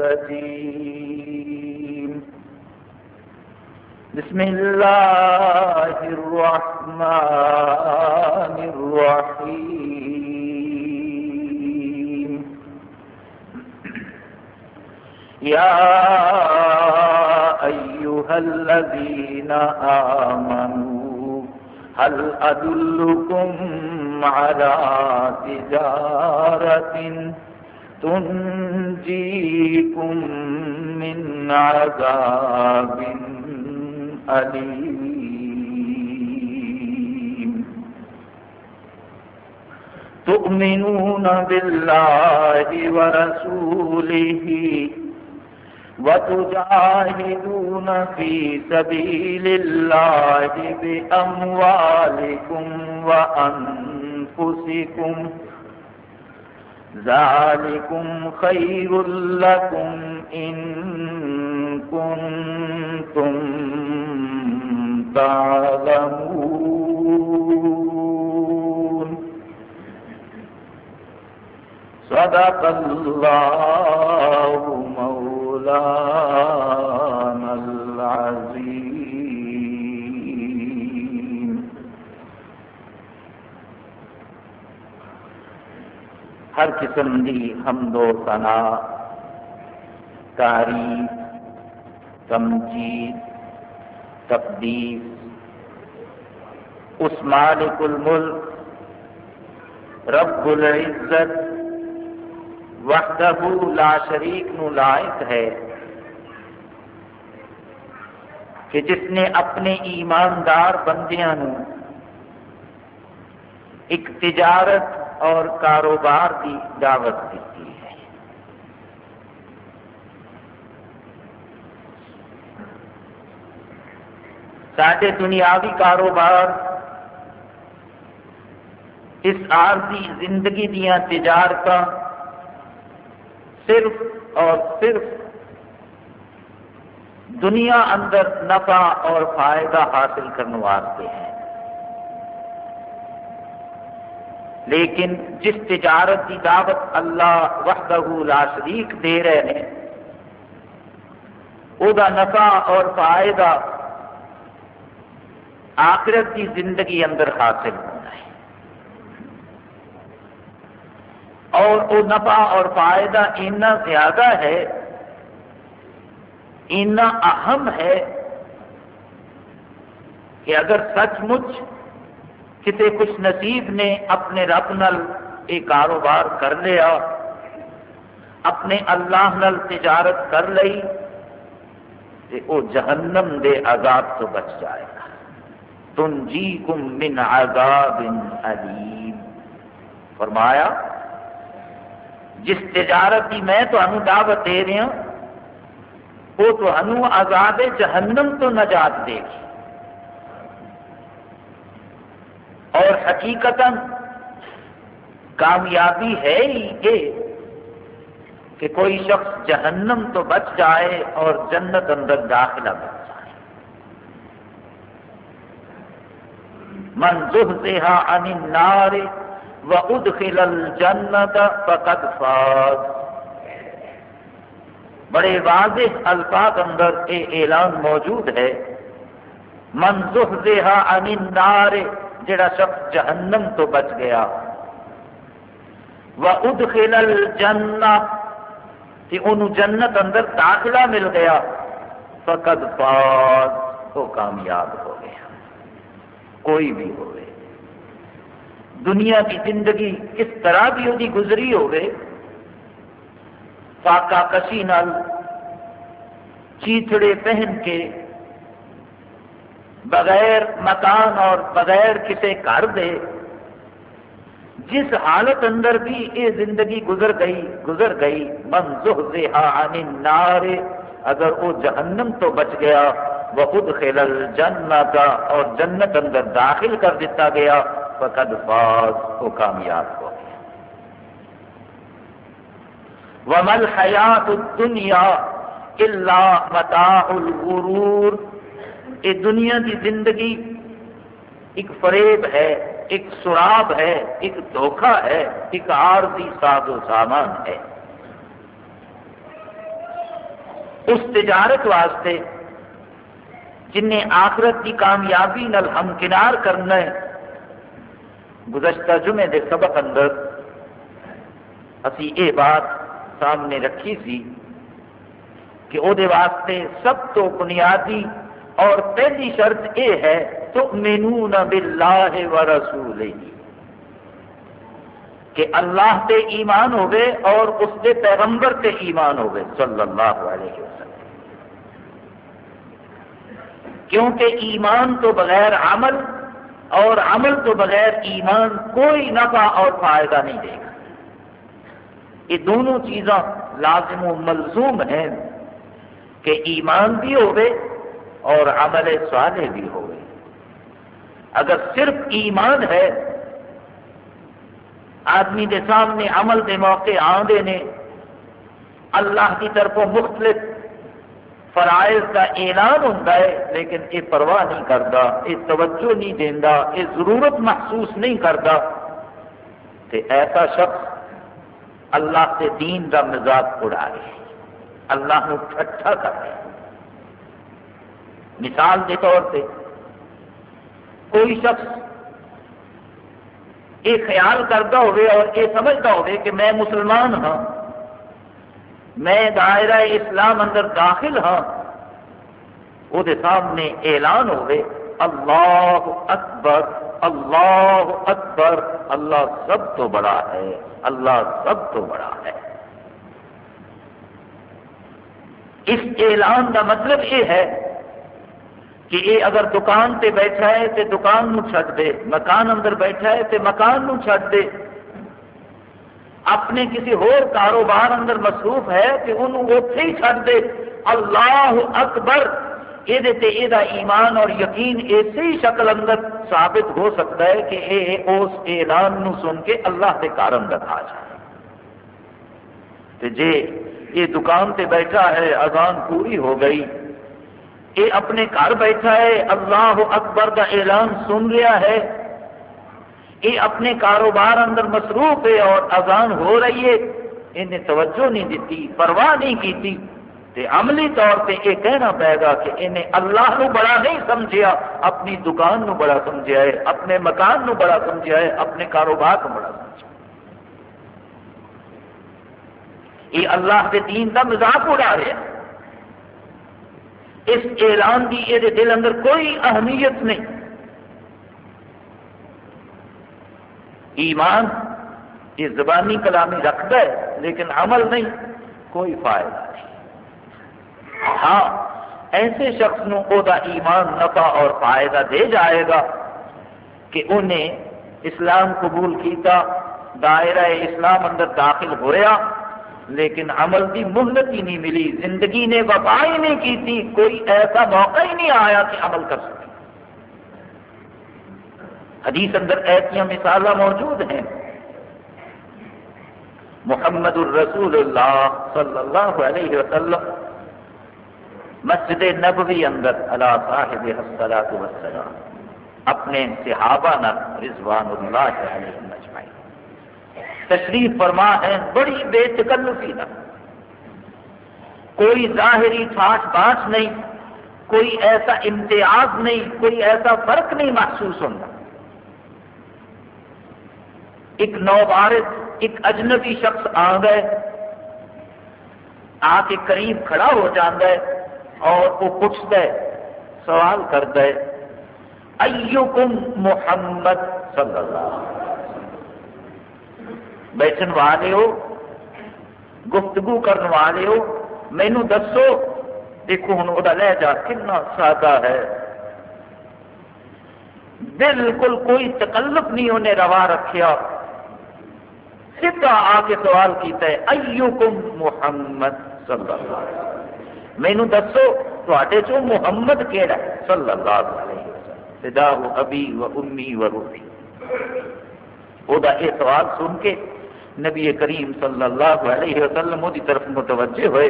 الرجيم. بسم الله الرحمن الرحيم. يا أيها الذين آمنوا هل أدلكم على تجارة تنجيكم من عذاب أليم. تؤمنون بالله ورسوله وتجاهدون في سبيل الله بأموالكم وأنفسكم وأنفسكم ذلكم خير لكم إن كنتم تعلمون صدق الله مولانا ہر قسم دی حمد و ثنا تعریف تمجید، تقدیس۔ اس مالک الملک، رب العزت، وحدہ لا شریک نو لائق ہے، کہ جس نے اپنے ایماندار بندیاں نو، ایک تجارت اور کاروبار کی دعوت دیتی ہے۔ سارے دنیاوی کاروبار اس عارضی زندگی دیا تجارت صرف اور صرف دنیا اندر نفع اور فائدہ حاصل کرنے واسطے ہیں۔ لیکن جس تجارت کی دعوت اللہ وحدہ لا شریک دے رہے ہیں وہ نفع اور فائدہ آخرت کی زندگی اندر حاصل ہونا ہے۔ اور وہ نفع اور فائدہ اتنا زیادہ ہے، اتنا اہم ہے کہ اگر سچ مچ کسی کچھ نصیب نے اپنے رب نل یہ کاروبار کر لیا، اپنے اللہ نل تجارت کر لی تو وہ جہنم دے عذاب تو بچ جائے گا۔ تم جی کم من عذاب علیم۔ فرمایا، جس تجارت کی میں تمہیں دعوت دے رہا وہ تمہوں عذاب جہنم تو نجات دے گی۔ اور حقیقت کامیابی ہے ہی یہ کہ کوئی شخص جہنم تو بچ جائے اور جنت اندر داخلہ بچ جائے۔ من زحزحا عن النار وادخل الجنت فقد فاز بڑے واضح الفاظ اندر یہ اعلان موجود ہے۔ من زحزحا عن النار جڑا شخص جہنم تو بچ گیا۔ وادخل الجنہ کہ انہوں جنت اندر داخلہ مل گیا۔ فقد فاز وہ کامیاب ہو گیا۔ کوئی بھی ہوئے۔ دنیا کی زندگی کس طرح بھی وہی گزری ہوئے، فاقہ کشی نال چیتڑے پہن کے بغیر مکان اور بغیر کسی گھر دے، جس حالت اندر بھی یہ زندگی گزر گئی گزر گئی، من زحزحا عن النار، اگر وہ جہنم تو بچ گیا وہ خود خلل جنت اور جنت اندر داخل کر دیتا گیا، فقد فاز وہ کامیاب ہو گیا۔ ومل حیات الدنیا الا متاع الغرور یہ دنیا کی زندگی ایک فریب ہے، ایک سراب ہے، ایک دھوکہ ہے، ایک عارضی ساز و سامان ہے۔ اس تجارت واسطے جنہیں آخرت کی کامیابی نل ہمکنار کرنا ہے، گزشتہ جمعے دے سبق اندر اسی یہ بات سامنے رکھی سی کہ وہ واسطے سب تو بنیادی اور پہلی شرط یہ ہے تو مینو نہ و رسول کہ اللہ تے ایمان ہوئے اور اس کے پیغمبر تے ایمان ہوئے، صلی اللہ علیہ وسلم۔ کیونکہ ایمان تو بغیر عمل اور عمل تو بغیر ایمان کوئی نفع اور فائدہ نہیں دے گا۔ یہ دونوں چیزاں لازم و ملزوم ہیں کہ ایمان بھی ہوئے اور عمل صالح بھی ہوئے اگر صرف ایمان ہے، آدمی کے سامنے عمل کے موقع آدھے نے، اللہ کی طرف مختلف فرائض کا اعلان ہوتا ہے، لیکن یہ پرواہ نہیں کرتا، یہ توجہ نہیں دینا یہ ضرورت محسوس نہیں کرتا، کہ ایسا شخص اللہ کے دین کا مزاق اڑا رہے، اللہ کو ٹھٹھا کر رہے۔ مثال کے طور پہ کوئی شخص یہ خیال کرتا ہوئے اور یہ سمجھتا ہوئے کہ میں مسلمان ہاں میں دائرہ اسلام اندر داخل ہاں وہ سامنے اعلان ہوئے، اللہ اکبر اللہ اکبر، اللہ سب تو بڑا ہے، اللہ سب تو بڑا ہے۔ اس اعلان کا مطلب یہ ہے کہ یہ اگر دکان پہ بیٹھا ہے تو دکان نو چھٹ دے، مکان اندر بیٹھا ہے تو مکان نو چھٹ دے۔ اپنے کسی اور کاروبار اندر مصروف ہے کہ انہوں اتنے ہی چھٹ دے۔ اللہ اکبر! یہ ایمان اور یقین اسی شکل اندر ثابت ہو سکتا ہے کہ یہ اس اعلان نو سن کے اللہ کے کار اندر آ جائے۔ جی یہ دکان تے بیٹھا ہے، اذان پوری ہو گئی۔ یہ اپنے گھر بیٹھا ہے، اللہ اکبر کا اعلان سن لیا ہے۔ یہ اپنے کاروبار اندر مصروف ہے اور اذان ہو رہی ہے۔ انہیں توجہ نہیں دیتی، پرواہ نہیں کی تے عملی طور پہ یہ کہنا پائے گا کہ انہیں اللہ نو بڑا نہیں سمجھیا، اپنی دکان نو بڑا سمجھا ہے، اپنے مکان نو بڑا سمجھا ہے، اپنے کاروبار کو بڑا سمجھا یہ اللہ کے دین کا مزاق اڑا رہے اس اعلان کی یہ دل اندر کوئی اہمیت نہیں۔ ایمان یہ زبانی کلامی رکھتا ہے، لیکن عمل نہیں، کوئی فائدہ نہیں۔ ہاں ایسے شخص نو او دا ایمان نفع اور فائدہ دے جائے گا کہ انہیں اسلام قبول کیتا، دائرہ اسلام اندر داخل ہویا لیکن عمل کی مہلت ہی نہیں ملی، زندگی نے وفا ہی نہیں کی تھی، کوئی ایسا موقع ہی نہیں آیا کہ عمل کر سکے۔ حدیث اندر ایسی مثال موجود ہیں۔ محمد الرسول اللہ صلی اللہ علیہ وسلم، مسجد نبوی اندر اللہ صاحب حسلات وسلام اپنے صحابہ نہ رضوان اللہ علیہ تشریف فرما ہے، بڑی بے تکلفی نہ کوئی ظاہری ٹھاٹ باٹ نہیں، کوئی ایسا امتیاز نہیں، کوئی ایسا فرق نہیں محسوس ہوتا۔ ایک نوبارت ایک اجنبی شخص آ گئے، آ کے قریب کھڑا ہو جاتا ہے اور وہ پوچھتا ہے، سوال کرتا ہے، ایوکم محمد صلی اللہ علیہ وسلم؟ بیٹھن والے ہو، گفتگو کرنے والے ہو مینو دسو، دیکھو ہوں وہ لہجہ کنا سادہ ہے۔ بالکل کوئی تکلف نہیں انہیں روا رکھیا۔ سیدھا آ کے سوال کیتا ہے، ایوکم محمد صلی اللہ علیہ وسلم؟ مینو دسو تے چو محمد کہڑا ہے؟ صلی اللہ علیہ وسلم۔ سدا ابی و امی و روحی۔ وہ سوال سن کے نبی کریم صلی اللہ علیہ وسلم کی طرف متوجہ ہوئے،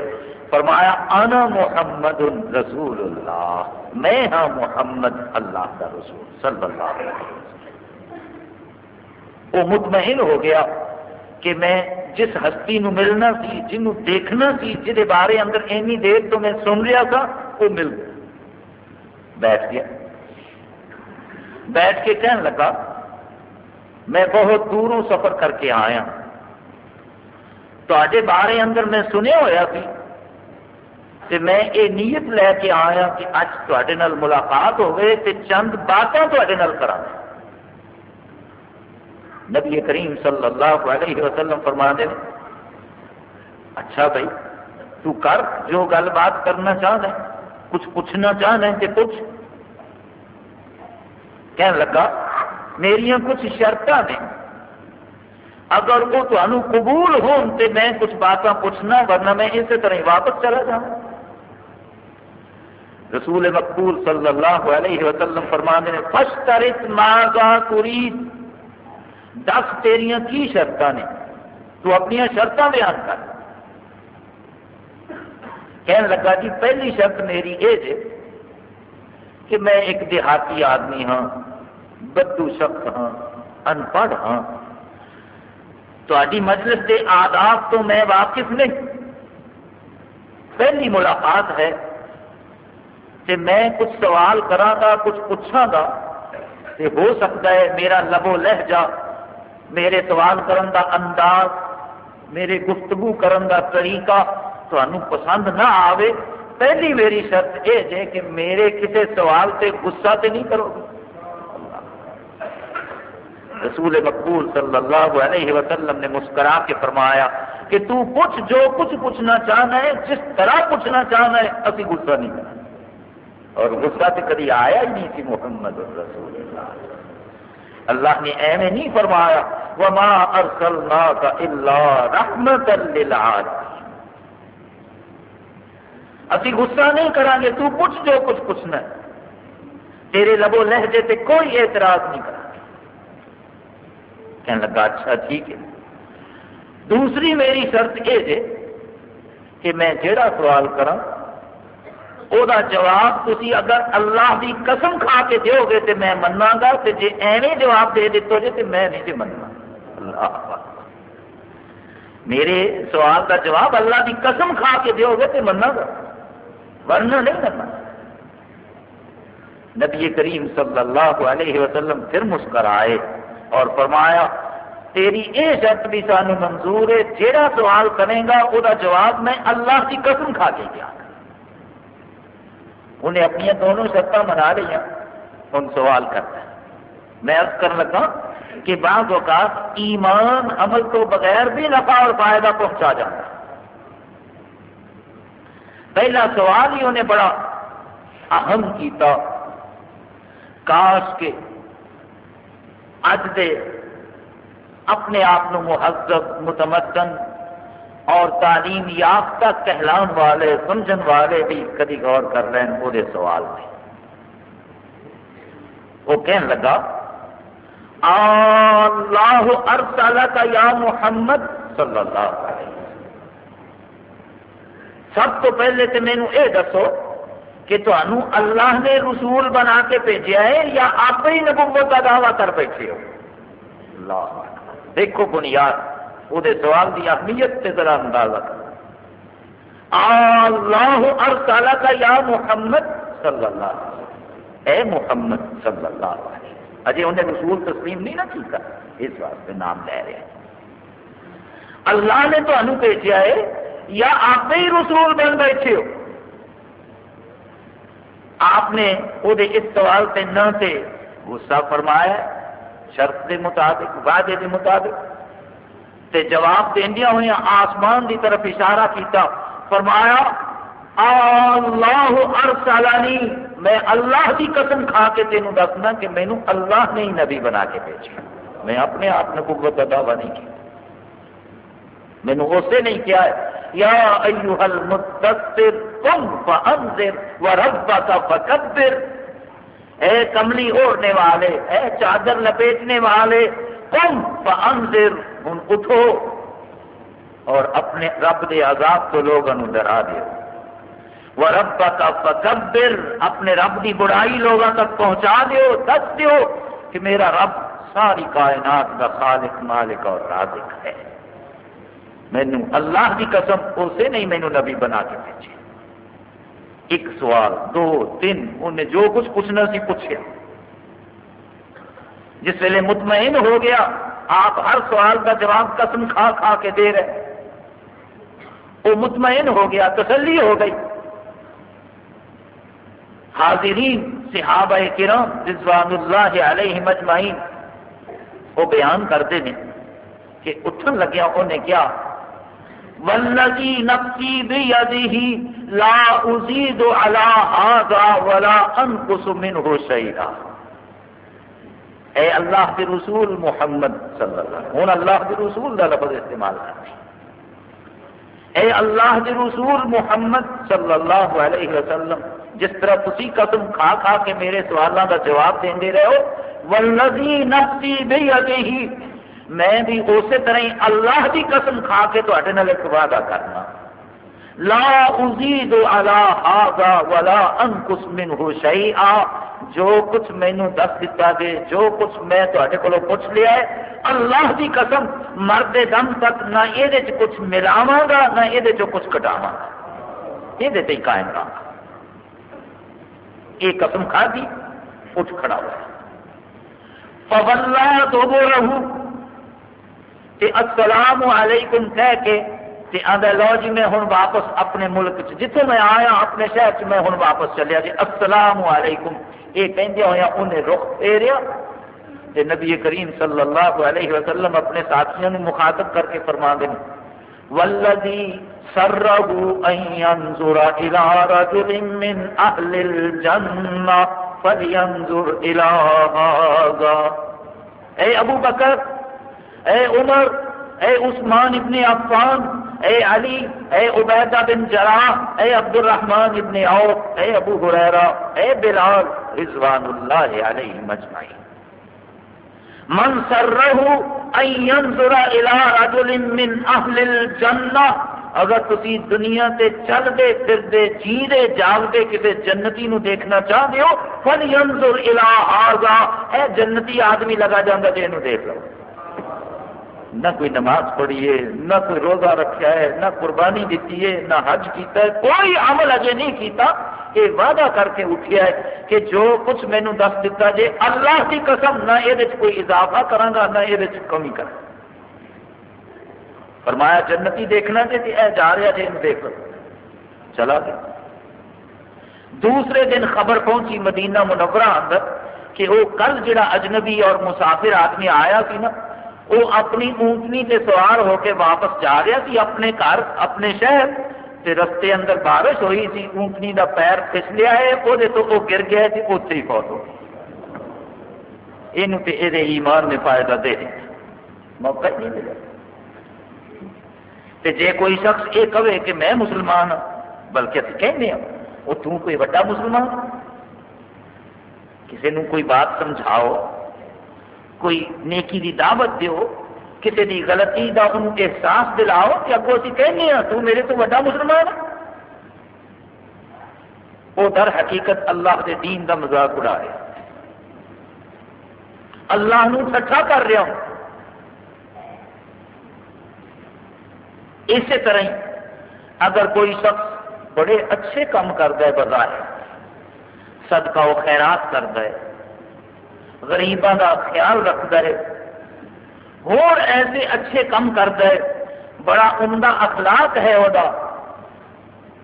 فرمایا، انا محمد رسول اللہ میں ہاں محمد اللہ کا رسول، صلی اللہ علیہ وسلم. وہ مطمئن ہو گیا کہ میں جس ہستی نو ملنا سی جنوں دیکھنا سی جہد بارے اندر اینی دیر تو میں سن رہا تھا، وہ مل گیا۔ بیٹھ گیا۔ بیٹھ کے کہنے لگا، میں بہت دوروں سفر کر کے آیا تے بارے اندر میں سنیا ہوا سی کہ میں یہ نیت لے کے آیا کہ اج تے ملاقات ہوئے تے چند باتیں تے کرا نبی کریم صلی اللہ علیہ وسلم فرما دے اچھا بھائی، تو کر جو گل بات کرنا چاہنا ہے، کچھ پوچھنا چاہنا ہے کہ کچھ کہنے لگا میری کچھ شرط نے اگر وہ تمہیں قبول ہون تے میں کچھ باتیں پوچھنا ورنہ میں اسی طرح ہی واپس چلا جاؤں۔ رسول مقبول صلی اللہ علیہ وسلم فرمانے نے فشترت ماغا ترید دس تیریاں کی شرط نے؟ تو اپنی شرط بیان کر۔ کہنے لگا جی پہلی شرط میری یہ جی کہ میں ایک دیہاتی آدمی ہاں بدو شخص ہاں ان پڑھ ہاں۔ تاری مجلس کے آداب تو میں واقف نہیں۔ پہلی ملاقات ہے کہ میں کچھ سوال کرا گا، کچھ پوچھا گا کہ ہو سکتا ہے میرا لبو لہجہ میرے سوال کرن دا انداز، میرے گفتگو کرن دا طریقہ تمہیں پسند نہ آوے۔ پہلی میری شرط یہ ہے کہ میرے کسی سوال سے غصہ تو نہیں کرو گے۔ رسول مقبول صلی اللہ علیہ وسلم نے مسکرا کے فرمایا کہ تو پوچھ جو کچھ پوچھنا چاہنا ہے، جس طرح پوچھنا چاہنا ہے ابھی غصہ نہیں کرنا۔ اور غصہ تو کدی آیا ہی نہیں تھی محمد رسول اللہ۔ اللہ نے ایویں نہیں فرمایا، وما ارسلناک الا رحمت للعالمین اسی غصہ نہیں کریں گے تو پوچھ جو کچھ پوچھنا ہے۔ تیرے لبو لہجے تے کوئی اعتراض نہیں کریں کہنے لگا اچھا ٹھیک ہے۔ دوسری میری شرط یہ ہے کہ میں جیڑا سوال کرا وہ جواب تھی اگر اللہ کی قسم کھا کے دو گے تو میں منا گا تو جی ایویں جواب دے دیتے جی تو میں نہیں جی مننا اللہ میرے سوال کا جواب اللہ کی قسم کھا کے دو گے تو منا گا۔ ورنہ نہیں کرنا نبی کریم صلی اللہ علیہ وسلم پھر مسکرائے۔ اور فرمایا، تیری یہ شرط بھی سانو منظور ہے جہاں سوال کرے گا وہ جواب میں اللہ کی قسم کھا کے دیا انہیں اپنی دونوں شرط منا لی ان سوال کرتا ہے۔ میں ارد کر لگا کہ بعض اوقات ایمان عمل تو بغیر بھی نفع اور فائدہ پہنچا جاتا پہلا سوال ہی انہیں بڑا اہم کیتا، کاش کے اج دے اپنے آپ مہذب، متمدن اور تعلیم یافتہ، کہلان والے، سمجھن والے بھی کدی غور کر لین وہ سوال میں۔ وہ کہنے لگا، اللہ کا یا محمد صلی اللہ علیہ وسلم۔ سب تو پہلے تو مینو یہ دسو کہ تمہوں اللہ نے رسول بنا کے بھیجا ہے یا آپ ہی نبوت کا دعوی کر بیٹھے ہو؟ اللہ دیکھو بنیاد وہ سوال کی اہمیت سے ذرا اندازہ کر اللہ ارسالہ کا یا محمد صلی اللہ علیہ وسلم۔ اے محمد صلی اللہ علیہ وسلم۔ اجے انہیں رسول تسلیم نہیں نہ کیتا؟ اس واسطے نام لے رہے ہیں۔ اللہ نے تمہیں بھیجا ہے یا آپ ہی رسول بن بیٹھے ہو؟ آپ نے وہ اس سوال سے نہ تے غصہ فرمایا، شرط کے مطابق، وعدے کے مطابق، تے جواب دیا ہوئی آسمان کی طرف اشارہ کیتا، فرمایا اللہ ارسالانی میں اللہ کی قسم کھا کے تینوں دسنا کہ مینو اللہ نے ہی نبی بنا کے بھیجا۔ میں اپنے آپ نے قوت کا دعویٰ نہیں کیا مینو اسے نہیں کیا ہے۔ یا ایوہ المدثر، قم فانذر وربک فکبر اے کملی اوڑھنے والے، اے چادر لپیٹنے والے، قم فانذر ہن اٹھو اور اپنے رب دے عذاب تو لوگوں ڈرا دیو۔ وربک فکبر، اپنے رب دی بڑائی لوگوں تک پہنچا دیو، دس دیو کہ میرا رب ساری کائنات کا خالق، مالک اور رازق ہے۔ مینو اللہ کی قسم اسے نہیں مینو نبی بنا کے بھیجے جی۔ ایک سوال، دو، تین، انہیں جو کچھ پوچھنا سی پوچھا جس ویلے مطمئن ہو گیا، آپ ہر سوال کا جواب قسم کھا کھا کے دے رہے۔ وہ مطمئن ہو گیا، تسلی ہو گئی۔ حاضرین، صحابہ کرام رضوان اللہ علیہ مجمعین وہ بیان کرتے ہیں کہ اٹھن لگیا، انہیں کیا والذی نفسی بیدہ لا ازید علی هذا ولا انقص منه شیئا اے اللہ کے رسول محمد صلی اللہ علیہ وسلم، ہوں اللہ کے رسول کا لفظ استعمال کرتے اے اللہ کے رسول محمد صلی اللہ علیہ وسلم، جس طرح تسی قسم کھا کھا کے میرے سوالوں کا جواب دے رہے ہو، والذی نفسی بیدہ میں بھی اسی طرح ہی اللہ کی قسم کھا کے تے ایک وعدہ کرنا۔ لا ازید علی هذا ولا انقص منه شیئا۔ جو کچھ مینو دس دیتا گے، جو کچھ میں تے کو پوچھ لیا ہے، اللہ کی قسم مرد دم تک نہ یہ کچھ ملاوا گا، نہ یہ کچھ کٹاوا گا۔ یہ قائم رہا یہ قسم کھا دی، اٹھ کھڑا ہوا۔ پبلا تو رہو۔ تے السلام علیکم کہہ کے تے آدھا لو جی میں ہوں واپس اپنے ملک چ جتوں میں آیا اپنے شہر چ میں ہوں واپس چلیا جی۔ السلام علیکم۔ یہ کہندے ہوا انہیں رخ پھیریا۔ تے نبی کریم صلی اللہ علیہ وسلم اپنے ساتھیوں نے مخاطب کر کے فرما دیں والذی سرہ ان ينظر الى رجل من اہل الجنہ فلینظر الى هذا اے ابو بکر اے عمر، اے عثمان ابن عفان، اے علی، اے عبیدہ بن جراح، اے عبد الرحمن ابن عوف، اے ابو حریرہ اے بلال رضوان اللہ علیہ مجمعین من سرہ ان ينظر الى رجل من اہل الجنہ۔ اگر تسی دنیا تے چل دے پھر دے جی دے جاگ دے کسی جنتی نو دیکھنا چاہتے ہو فل ینظر الى هذا۔ اے جنتی آدمی لگا جاندا تے اینو دیکھ لو۔ نہ کوئی نماز پڑھی ہے نہ کوئی روزہ رکھا ہے نہ قربانی دیتی ہے نہ حج کیتا ہے، کوئی عمل اجے نہیں کیتا۔ یہ وعدہ کر کے اٹھیا ہے کہ جو کچھ مینو دس دیتا جے، اللہ کی قسم نہ یہ کوئی اضافہ کرا نہ یہ کمی کرا فرمایا، جنتی دیکھنا جی اے جا رہا جی دیکھ چلا گیا۔ دوسرے دن خبر پہنچی مدینہ منورہ اندر کہ وہ کل جڑا اجنبی اور مسافر آدمی آیا سی نا وہ اپنی اونٹنی سے سوار ہو کے واپس جا رہا سی اپنے گھر، اپنے شہر۔ تے رستے اندر بارش ہوئی سی اونٹنی دا پیر پھس لیا ہے، وہ تو وہ گر گیا جی، سی اتنے ہی فوت ہو یہ ایمان نے فائدہ دے موقع نہیں ملا۔ تے جے کوئی شخص یہ کہے کہ میں مسلمان ہوں بلکہ ابھی کہنے ہوں وہ تم کوئی بڑا مسلمان ہاں۔ کسی نے کوئی بات سمجھاؤ کوئی نیکی دی دعوت دیو کسی دی غلطی دا ان احساس دلاؤ کہ اگو اسی کہنے ہاں تو میرے تو بڑا مسلمان ہے۔ وہ در حقیقت اللہ دے دین دا مذاق اڑا رہے اللہ نو ٹھٹھا کر رہا ہوں۔ اسی طرح ہی اگر کوئی شخص بڑے اچھے کام کرتا ہے بظاہر، صدقہ و خیرات کرتا ہے غریباں کا خیال رکھتا ہے۔ اور ایسے اچھے کام کرتا ہے۔ بڑا عمدہ اخلاق ہے وہ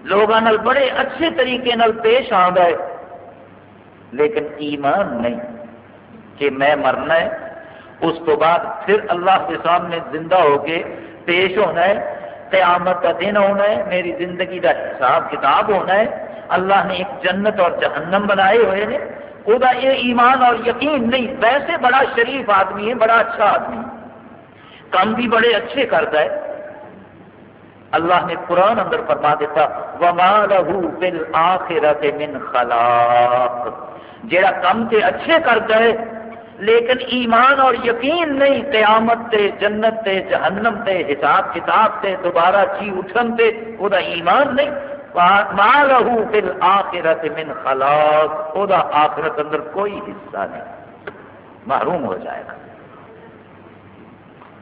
لوگوں بڑے اچھے طریقے نال پیش آتا ہے۔ لیکن ایمان نہیں کہ میں مرنا ہے۔ اس تو بعد پھر اللہ کے سامنے زندہ ہو کے پیش ہونا ہے۔ قیامت کا دن ہونا ہے۔ میری زندگی کا حساب کتاب ہونا ہے۔ اللہ نے ایک جنت اور جہنم بنائے ہوئے ہیں۔ وہ یہ ایمان اور یقین نہیں، ویسے بڑا شریف آدمی ہے، بڑا اچھا آدمی۔ کام بھی بڑے اچھے کرتا ہے۔ اللہ نے قرآن اندر فرما دیتا، وما لہو بالآخرت من خلاق۔ جیڑا کم تے اچھے کرتا ہے، لیکن ایمان اور یقین نہیں، قیامت تے، جنت تے، جہنم تے، حساب کتاب تے، دوبارہ چی اٹھن تے وہ ایمان نہیں۔ مالہ فی الاخرت من خلاق او دا آخرت اندر کوئی حصہ نہیں۔ محروم ہو جائے گا۔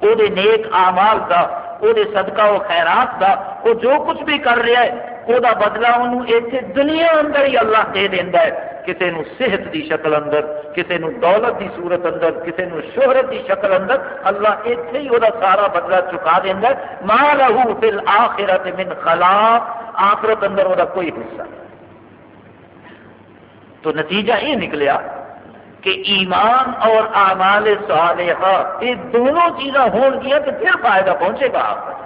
او دے نیک اعمال دا، وہ صدقہ وہ خیرات دا، وہ جو کچھ بھی کر رہا ہے، وہ بدلا انہوں اتنے دنیا اندر ہی اللہ دے دینا ہے۔ کسی نو صحت دی شکل اندر کسی نو دولت دی صورت اندر کسی نو شہرت دی شکل اندر اللہ اتنے ہی وہ سارا بدلا چکا دینا ہے۔ ماں لہو فل آخرت من خلاف آخرت اندر وہ کوئی حصہ نہیں۔ تو نتیجہ یہ نکلیا کہ ایمان اور اعمال صالحہ، یہ دونوں چیزاں ہون گیا تو پھر فائدہ پہنچے گا آپ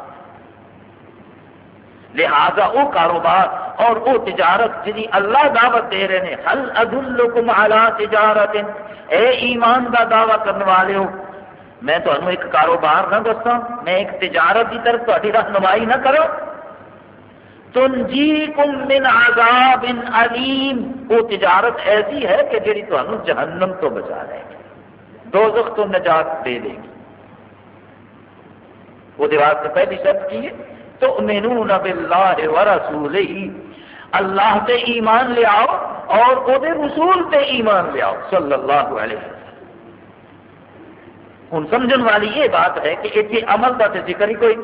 لہذا وہ کاروبار اور وہ تجارت جی اللہ دعوت دے رہے ہیں حل ادلکم علی تجارت۔ اے ایمان کا دعوی کرنے والے ہو، میں تمہیں ایک کاروبار نہ دسا میں ایک تجارت کی طرف تاری رہنمائی نہ کروں تنجیکم من عذاب علیم۔ وہ تجارت ایسی ہے کہ جی تمہیں جہنم تو بچا لے گی، دوزخ تو نجات دے دے گی۔ وہ واسطے پہلی شرط کی ہے تو مینون باللہ ورسولہ اللہ تے ایمان لے آؤ اور وہ رسول تے ایمان لے آؤ، صلی اللہ علیہ وسلم۔ ہوں سمجھن والی یہ بات ہے کہ اتنے عمل کا تو ذکر ہی کوئی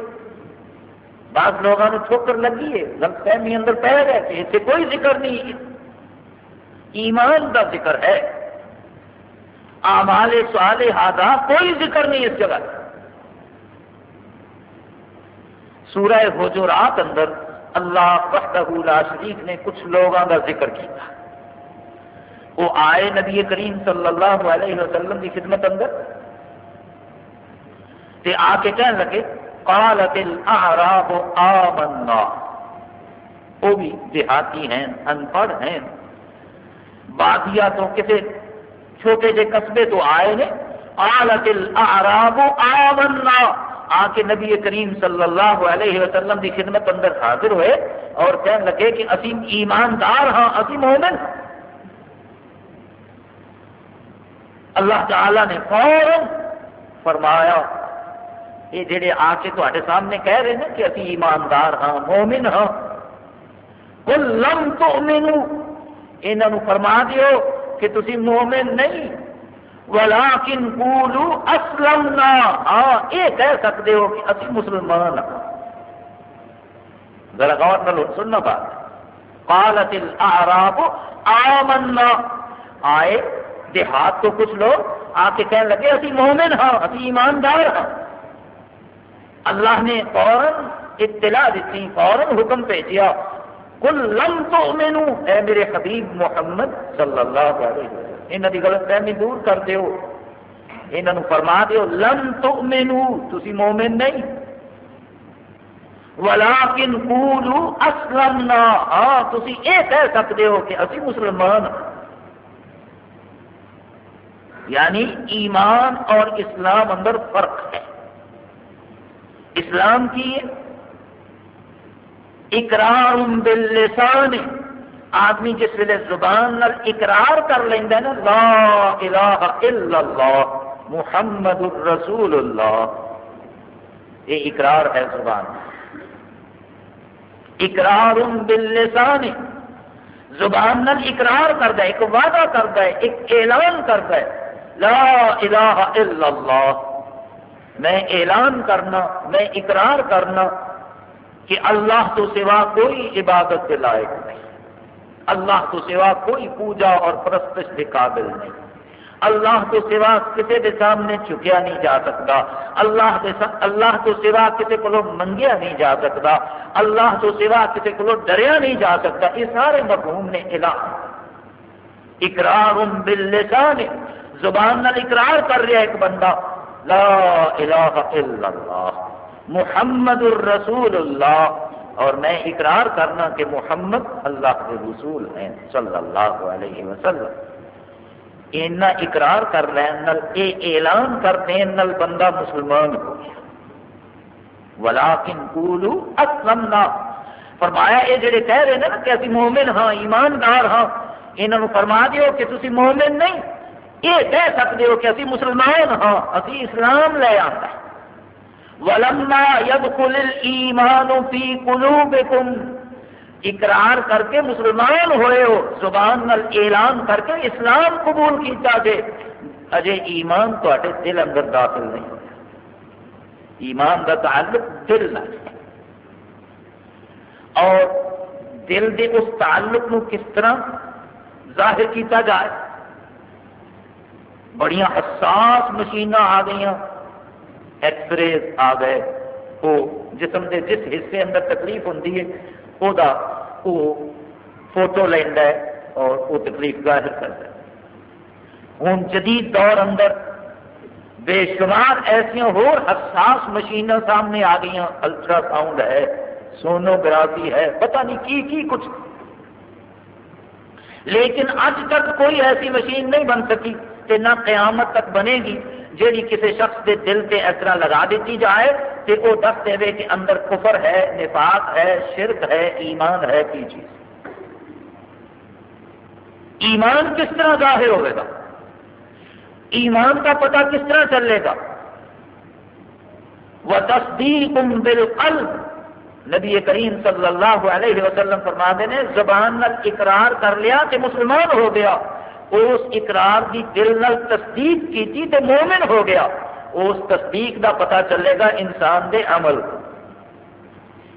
بعض لوگوں نے ٹھوکر لگی ہے غلط فہمی اندر پہ گئے کہ اتنے کوئی ذکر نہیں ایمان کا ذکر ہے۔ آمال سوال ہادا کوئی ذکر نہیں اس جگہ۔ سورہ حجرات اندر اللہ وحدہ لا شریف نے کچھ لوگوں کا ذکر کیا وہ آئے نبی کریم صلی اللہ علیہ وسلم کی خدمت اندر۔ تے آ کے کہنے لگے قالت الاعراب آمنا۔ وہ بھی دیہاتی ہیں ان پڑھ ہیں بادیا تو کسی چھوٹے جے قصبے تو آئے نے قالت الاعراب آمنا۔ آ کے نبی کریم صلی اللہ علیہ وسلم کی خدمت اندر حاضر ہوئے اور کہنے لگے کہ اسی ایماندار ہاں اسی مومن۔ اللہ تعالی نے فوراً فرمایا یہ جڑے آ کے تے سامنے کہہ رہے ہیں کہ ابھی ایماندار ہاں مومن ہاں۔ کل لم تو مینو یہ فرما دیو کہ تسی مومن نہیں۔ ولیکن قولو اسلمنا ہاں یہ کہہ سکتے ہو کہ اسی مسلمان ہاں۔ ذرا غور نہ سننا بات۔ قالت الاعراب آمنا۔ آئے دیہات تو کچھ لوگ آ کے کہنے لگے، اسی مومن ہاں اسی ایماندار ہاں۔ اللہ نے فوراً اطلاع دیتی فوراً حکم بھیجا کل لم تو مینو اے میرے حبیب محمد صلی اللہ علیہ وسلم۔ یہاں کی غلط فہمی دور کر دیو۔ یہاں فرما دیو، لم تو مینو تھی مومن نہیں۔ ولیکن قولو اسلمنا ہاں تسی اے کہہ سکتے ہو کہ اسی مسلمان ہاں۔ یعنی ایمان اور اسلام اندر فرق ہے۔ اسلام کی اقرار باللسان آدمی جس ویلے زبان نال اقرار کر لینا نا، لا الہ الا اللہ، محمد الرسول اللہ۔ یہ اقرار ہے زبان۔ اقرار باللسان زبان نال اقرار کرتا ہے، ایک وعدہ کرتا ہے، ایک اعلان کرتا ہے۔ لا الہ الا اللہ۔ میں اعلان کرنا، میں اقرار کرنا کہ اللہ تو سوا کوئی عبادت کے لائق نہیں۔ اللہ تو سوا کوئی پوجا اور پرستش کے قابل نہیں۔ اللہ تو سوا کسی کے سامنے چکیا نہیں جا سکتا۔ اللہ اللہ تو سوا کسی کو منگیا نہیں جا سکتا۔ اللہ تو سوا کسی کو ڈریا نہیں جا سکتا۔ یہ سارے مفہوم نے اعلان۔ اقرار باللسان۔ زبان نال اقرار کر رہا ایک بندہ۔ لا الہ الا اللہ، محمد الرسول اللہ۔ اور میں اقرار کرنا کہ محمد اللہ کے رسول ہیں، صلی اللہ علیہ وسلم۔ اینا اقرار کر لین نل اے اعلان کر دین نل بندہ مسلمان ہو۔ گیا ولیکن قولو اسلمنا۔ فرمایا، یہ جڑے کہہ رہے ہیں نا کہ اسی مومن ہاں ایماندار ہاں انہوں فرما دیو کہ تسی مومن نہیں۔ یہ کہہ سکتے ہو کہ ابھی مسلمان ہاں ابھی اسلام لے آتا ولما يدخل الايمان في قلوبكم۔ اقرار کر کے مسلمان ہوئے ہو، زبان نال اعلان کر کے اسلام قبول کیتا جے۔ اجے ایمان تے دل اندر داخل نہیں ہوا ایمان کا تعلق دل نہ اور دل دے اس تعلق نو کس طرح ظاہر کیتا جائے؟ بڑی حساس مشین آ گئی ایکس ریز آ گئے۔ وہ جسم کے جس حصے اندر تکلیف ہوتی ہے وہ فوٹو لینا ہے اور وہ تکلیف ظاہر کرتا ہے۔ ہوں جدید دور اندر بے شمار ایسا حساس مشین سامنے آ گئی الٹرا ساؤنڈ ہے سونوگرافی ہے، پتہ نہیں کی کی کچھ۔ لیکن اج تک کوئی ایسی مشین نہیں بن سکی۔ کہ نہ قیامت تک بنے گی۔ جیڑی کسی شخص کے دل سے اس طرح لگا دیتی جائے کہ وہ دس دے کہ اندر کفر ہے، نفاق ہے، شرک ہے، ایمان ہے کی چیز۔ ایمان کس طرح ظاہر ہوئے گا؟ ایمان کا پتہ کس طرح چلے گا؟ وہ تصدیق بالقلب۔ نبی کریم صلی اللہ علیہ وسلم فرما نے زبان نال اقرار کر لیا کہ مسلمان ہو گیا۔ اس اقرار کی دل نال تصدیق کی تو مومن ہو گیا۔ اس تصدیق دا پتہ چلے گا انسان دے عمل۔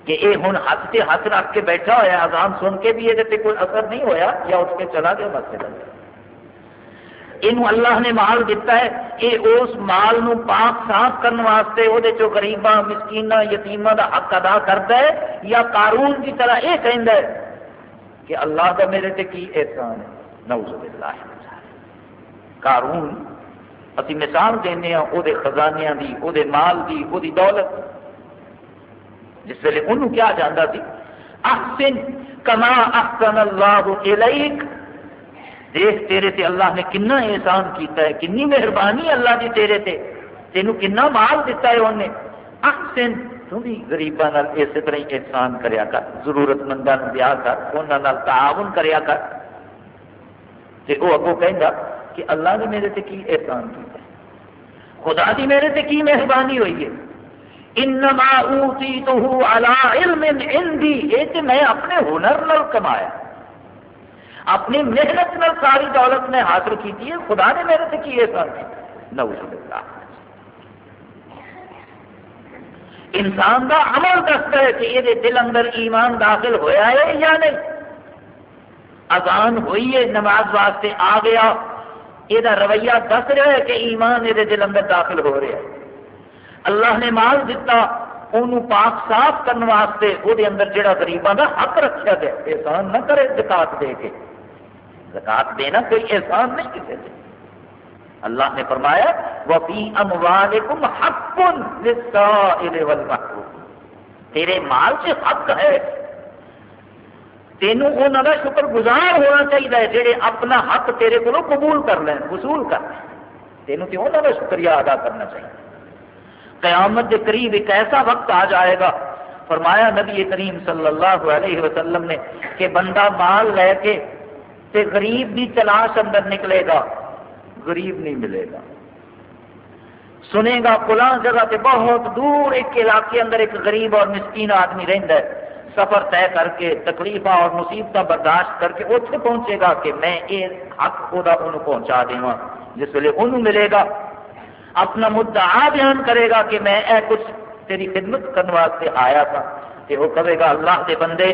کہ یہ ہوں ہاتھ سے ہاتھ رکھ کے بیٹھا ہوا اذان سن کے بھی یہ کوئی اثر نہیں ہویا، یا اٹھ کے چلا گیا مسجد یہ اللہ نے مال دیتا ہے یہ اس مال نو پاک صاف کرنے واسطے وہ غریباں مسکین یتیماں دا حق ادا کرتا ہے، یا قارون کی طرح یہ کہہ ہے کہ اللہ کا میرے تے کی احسان ہے۔ نعوذ باللہ قارون، اسی مثال دینے ہاں وہ خزانیاں دی وہ مال دی وہ دولت۔ جس ویلے انہوں کیا جانا سی احسن کما احسن اللہ الیک۔ دیکھ تیرے تے اللہ نے کنا احسان کیتا ہے، کنی مہربانی اللہ دی تیرے تے۔ تینوں کنا مال دیتا ہے انہیں۔ احسن، تو بھی غریباں اسی طرح احسان کریا کر ضرورت منداں دیا کر، انہاں تعاون کریا کر۔ تے او اگوں کہندا کہ اللہ نے میرے تے کی احسان کیتا ہے؟ خدا دی میرے تے کی مہربانی ہوئی ہے؟ انما اوتیتہ علی علم عندي اے تے میں اپنے ہنر نال کمایا۔ اپنی محنت میں ساری دولت نے حاصل کی ہے، خدا نے میرے سے کیے سر نوز باللہ انسان کا عمل دستا ہے کہ یہ دل اندر ایمان داخل ہویا ہے یا نہیں؟ اذان ہوئی ہے، نماز واسطے آ گیا۔ یہ رویہ دس رہا ہے کہ ایمان یہ دل اندر داخل ہو رہا ہے۔ اللہ نے مال دیتا انہوں پاک صاف کرنے واسطے وہ اندر جڑا غریباں کا حق رکھا گیا، احسان نہ کرے زکات دے کے۔ زکات دینا کوئی احسان نہیں کسی سے اللہ نے فرمایا وفی اموالکم حق للسائل والمحروم۔ تیرے مال سے حق ہے۔ تینوں انہوں کا شکر گزار ہونا چاہیے جہے اپنا حق تیرے کو قبول کر لیں وصول کر لیں تینوں تو انہوں کا شکریہ ادا کرنا چاہیے قیامت کے قریب ایک ایسا وقت آ جائے گا، فرمایا نبی کریم صلی اللہ علیہ وسلم نے کہ بندہ مال لے کے تے غریب بھی تلاش اندر نکلے گا، غریب نہیں ملے گا۔ سنے گا پلا جگہ تے بہت دور ایک علاقے اندر ایک غریب اور مسکین آدمی رہتا ہے۔ سفر طے کر کے تکلیف اور مصیبت برداشت کر کے اتنے پہنچے گا کہ میں یہ حق وہ پہنچا دوں جس ویلے انہوں ملے گا۔ اپنا مدعا بیان کرے گا کہ میں اے کچھ تیری خدمت کرنے واسطے آیا تھا۔ کہ وہ کہے گا، اللہ کے بندے،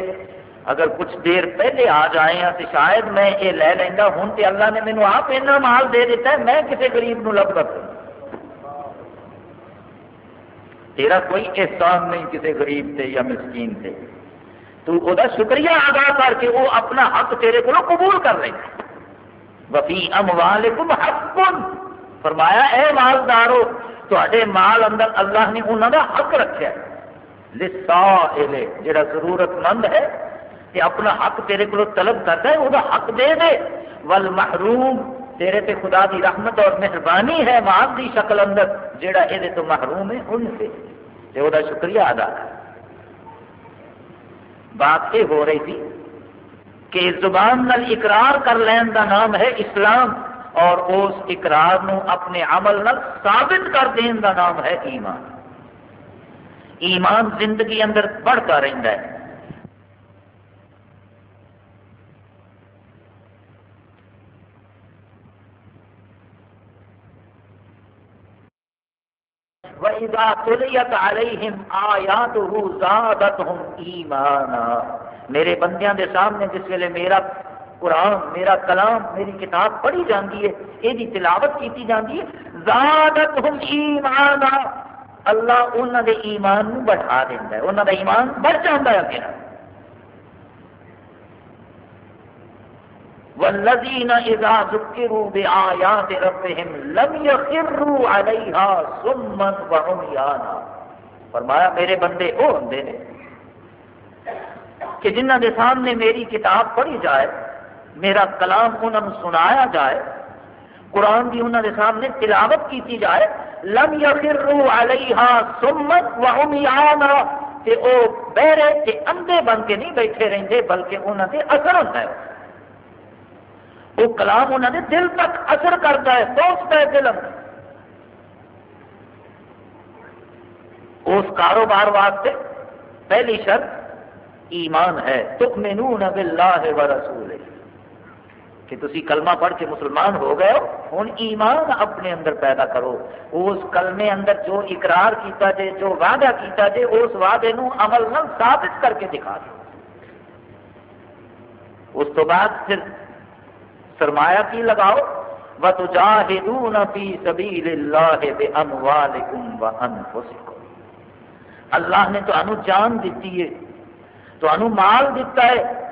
اگر کچھ دیر پہلے آ جائے ہیں تو شاید میں یہ لے لینا ہوں تو اللہ نے مینو آپ اتنا مال دے دیتا ہے، میں کسی غریب نو لب کر تیرا کوئی احسان نہیں کسی غریب سے یا مسکین سے تو وہ شکریہ ادا کر کے وہ اپنا حق تیرے کو قبول کر لیں وفی اموالکم حق۔ فرمایا، اے مالدارو تے مال اندر اللہ نے انہوں کا حق رکھا لسا جڑا ضرورت مند ہے، کہ اپنا حق تیرے کو طلب کرتا ہے، وہ حق دے دے۔ ول محروم تیرے تے خدا دی رحمت اور مہربانی ہے مال دی شکل اندر، جیڑا یہ تو محروم ہے، ان سے۔ تے وہ شکریہ ادا کر۔ بات یہ ہو رہی تھی کہ زبان نال اقرار کر لین دا نام ہے اسلام اور اس اقرار نو اپنے عمل نال ثابت کر دین دا نام ہے ایمان۔ ایمان زندگی اندر بڑھتا رہتا ہے۔ وَإِذَا تُلِيَتْ عَلَيْهِمْ آيَاتُهُ زَادَتْهُمْ إِيمَانًا۔ میرے بندیاں دے سامنے جس ویلے میرا قرآن، میرا کلام، میری کتاب پڑھی جاندی ہے یہ تلاوت کیتی جاندی ہے زادتہم ایمانا اللہ انہوں دے ایمان بڑھا دینا ہے انہوں دا ایمان بڑھ جاتا ہے اگے۔ والذین اذا ذکروا بآیات ربهم لم یخروا علیہا سما وعمیانا فرمایا، میرے بندے، وہ ہوندے نے کہ جنہ دے سامنے میری کتاب پڑھی جائے، میرا کلام انہوں سنایا جائے، قرآن بھی انہوں نے سامنے تلاوت کی جائے، لم یخروا علیہا سما وعمیانا کہ وہ بہرے کے اندھے بن کے نہیں بیٹھے رہتے بلکہ انہوں نے اثر ہوتا ہے وہ کلام انہوں نے دل تک اثر کرتا ہے پہنچتا ہے دل اس کاروبار واسطے پہلی شرط ایمان ہے۔ تؤمنون باللہ و رسول کہ تسی کلمہ پڑھ کے مسلمان ہو گئے ہو ہوں ایمان اپنے اندر پیدا کرو۔ اس کلمے اندر جو اقرار کیتا جائے جو وعدہ کیتا جائے اس وعدے نو عمل نہ ثابت کر کے دکھا دو۔ اس تو بعد پھر سرمایہ کی لگاؤ؟ وَتُجَاهِدُونَ فِي سَبِيلِ اللَّهِ بِأَمْوَالِكُمْ وَأَنفُسِكُمْ۔ اللہ نے تو انو جان دیتی ہے، تو انو مال دیتا ہے۔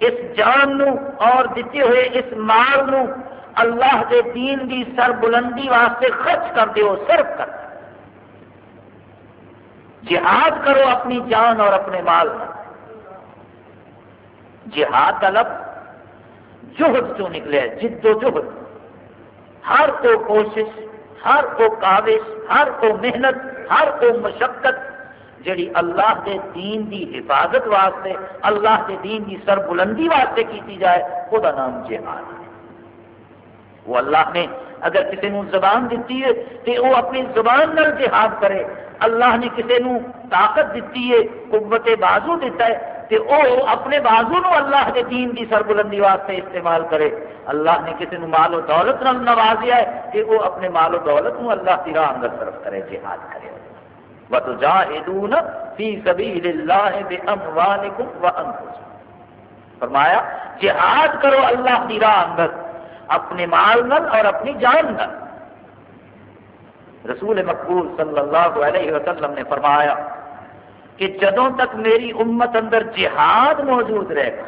اس جان نو اور دیتے ہوئے اس مال نو اللہ کے دین دی سر بلندی واسطے خرچ کر دیو صرف کر جہاد کرو اپنی جان اور اپنے مال۔ جہاد کا لفظ جہد چوں نکلے، جد و جہد۔ ہر کو کوشش، ہر کو کاوش، ہر کو محنت، ہر کو مشقت، جڑی اللہ کے دین دی حفاظت واسطے، اللہ کے دین دی سر بلندی واسطے کیتی جائے وہ نام جہاد ہے۔ وہ اللہ نے اگر کسی نو زبان دیتی ہے تو وہ اپنی زبان نال جہاد کرے، اللہ نے کسی نو طاقت دیتی ہے، قوت بازو دیتا ہے کہ وہ اپنے بازو نو اللہ کے دین کی سربلندی واسطے استعمال کرے۔ اللہ نے کسی نو مال و دولت نال نوازیا ہے کہ وہ اپنے مال و دولت نو اللہ کی راہ اندر صرف کرے، جہاد کرے۔ وَتُجَاهِدُونَ فِي سَبِيلِ اللَّهِ بِأَمْوَالِكُمْ وَأَنفُسِكُمْ۔ فرمایا، جہاد کرو اللہ کی راہ اندر، اپنے مال نل اور اپنی جان نل رسول مقبول صلی اللہ علیہ وسلم نے فرمایا کہ جدوں تک میری امت اندر جہاد موجود رہے گا،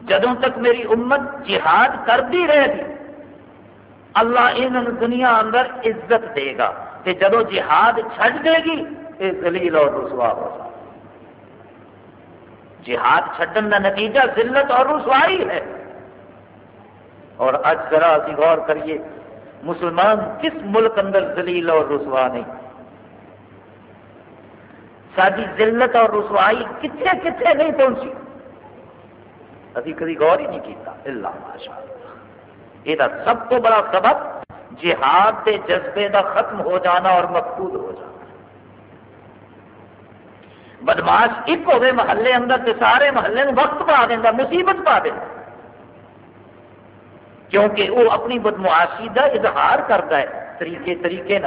جدوں تک میری امت جہاد کرتی رہے گی، اللہ انہوں دنیا اندر عزت دے گا کہ جدو جہاد چھڑ دے گی یہ دلیل اور رسوا ہوگا جہاد چھڈن کا نتیجہ ذلت اور رسوائی ہے۔ اور اج ذرا اسی غور کریے، مسلمان کس ملک اندر دلیل اور رسوا نہیں؟ ساری ذلت اور رسوائی کتنے کتنے نہیں پہنچی۔ ابھی کبھی غور ہی نہیں کیتا۔ اللہ ماشاء یہ سب تو بڑا سبب جہاد کے جذبے کا ختم ہو جانا اور مقبول ہو جانا۔ بدماش ایک ہوئے محلے اندر تے سارے محلے میں وقت پا دینا مصیبت پا دینا کیونکہ وہ اپنی بدماشی کا اظہار کرتا ہے، طریقے طریقے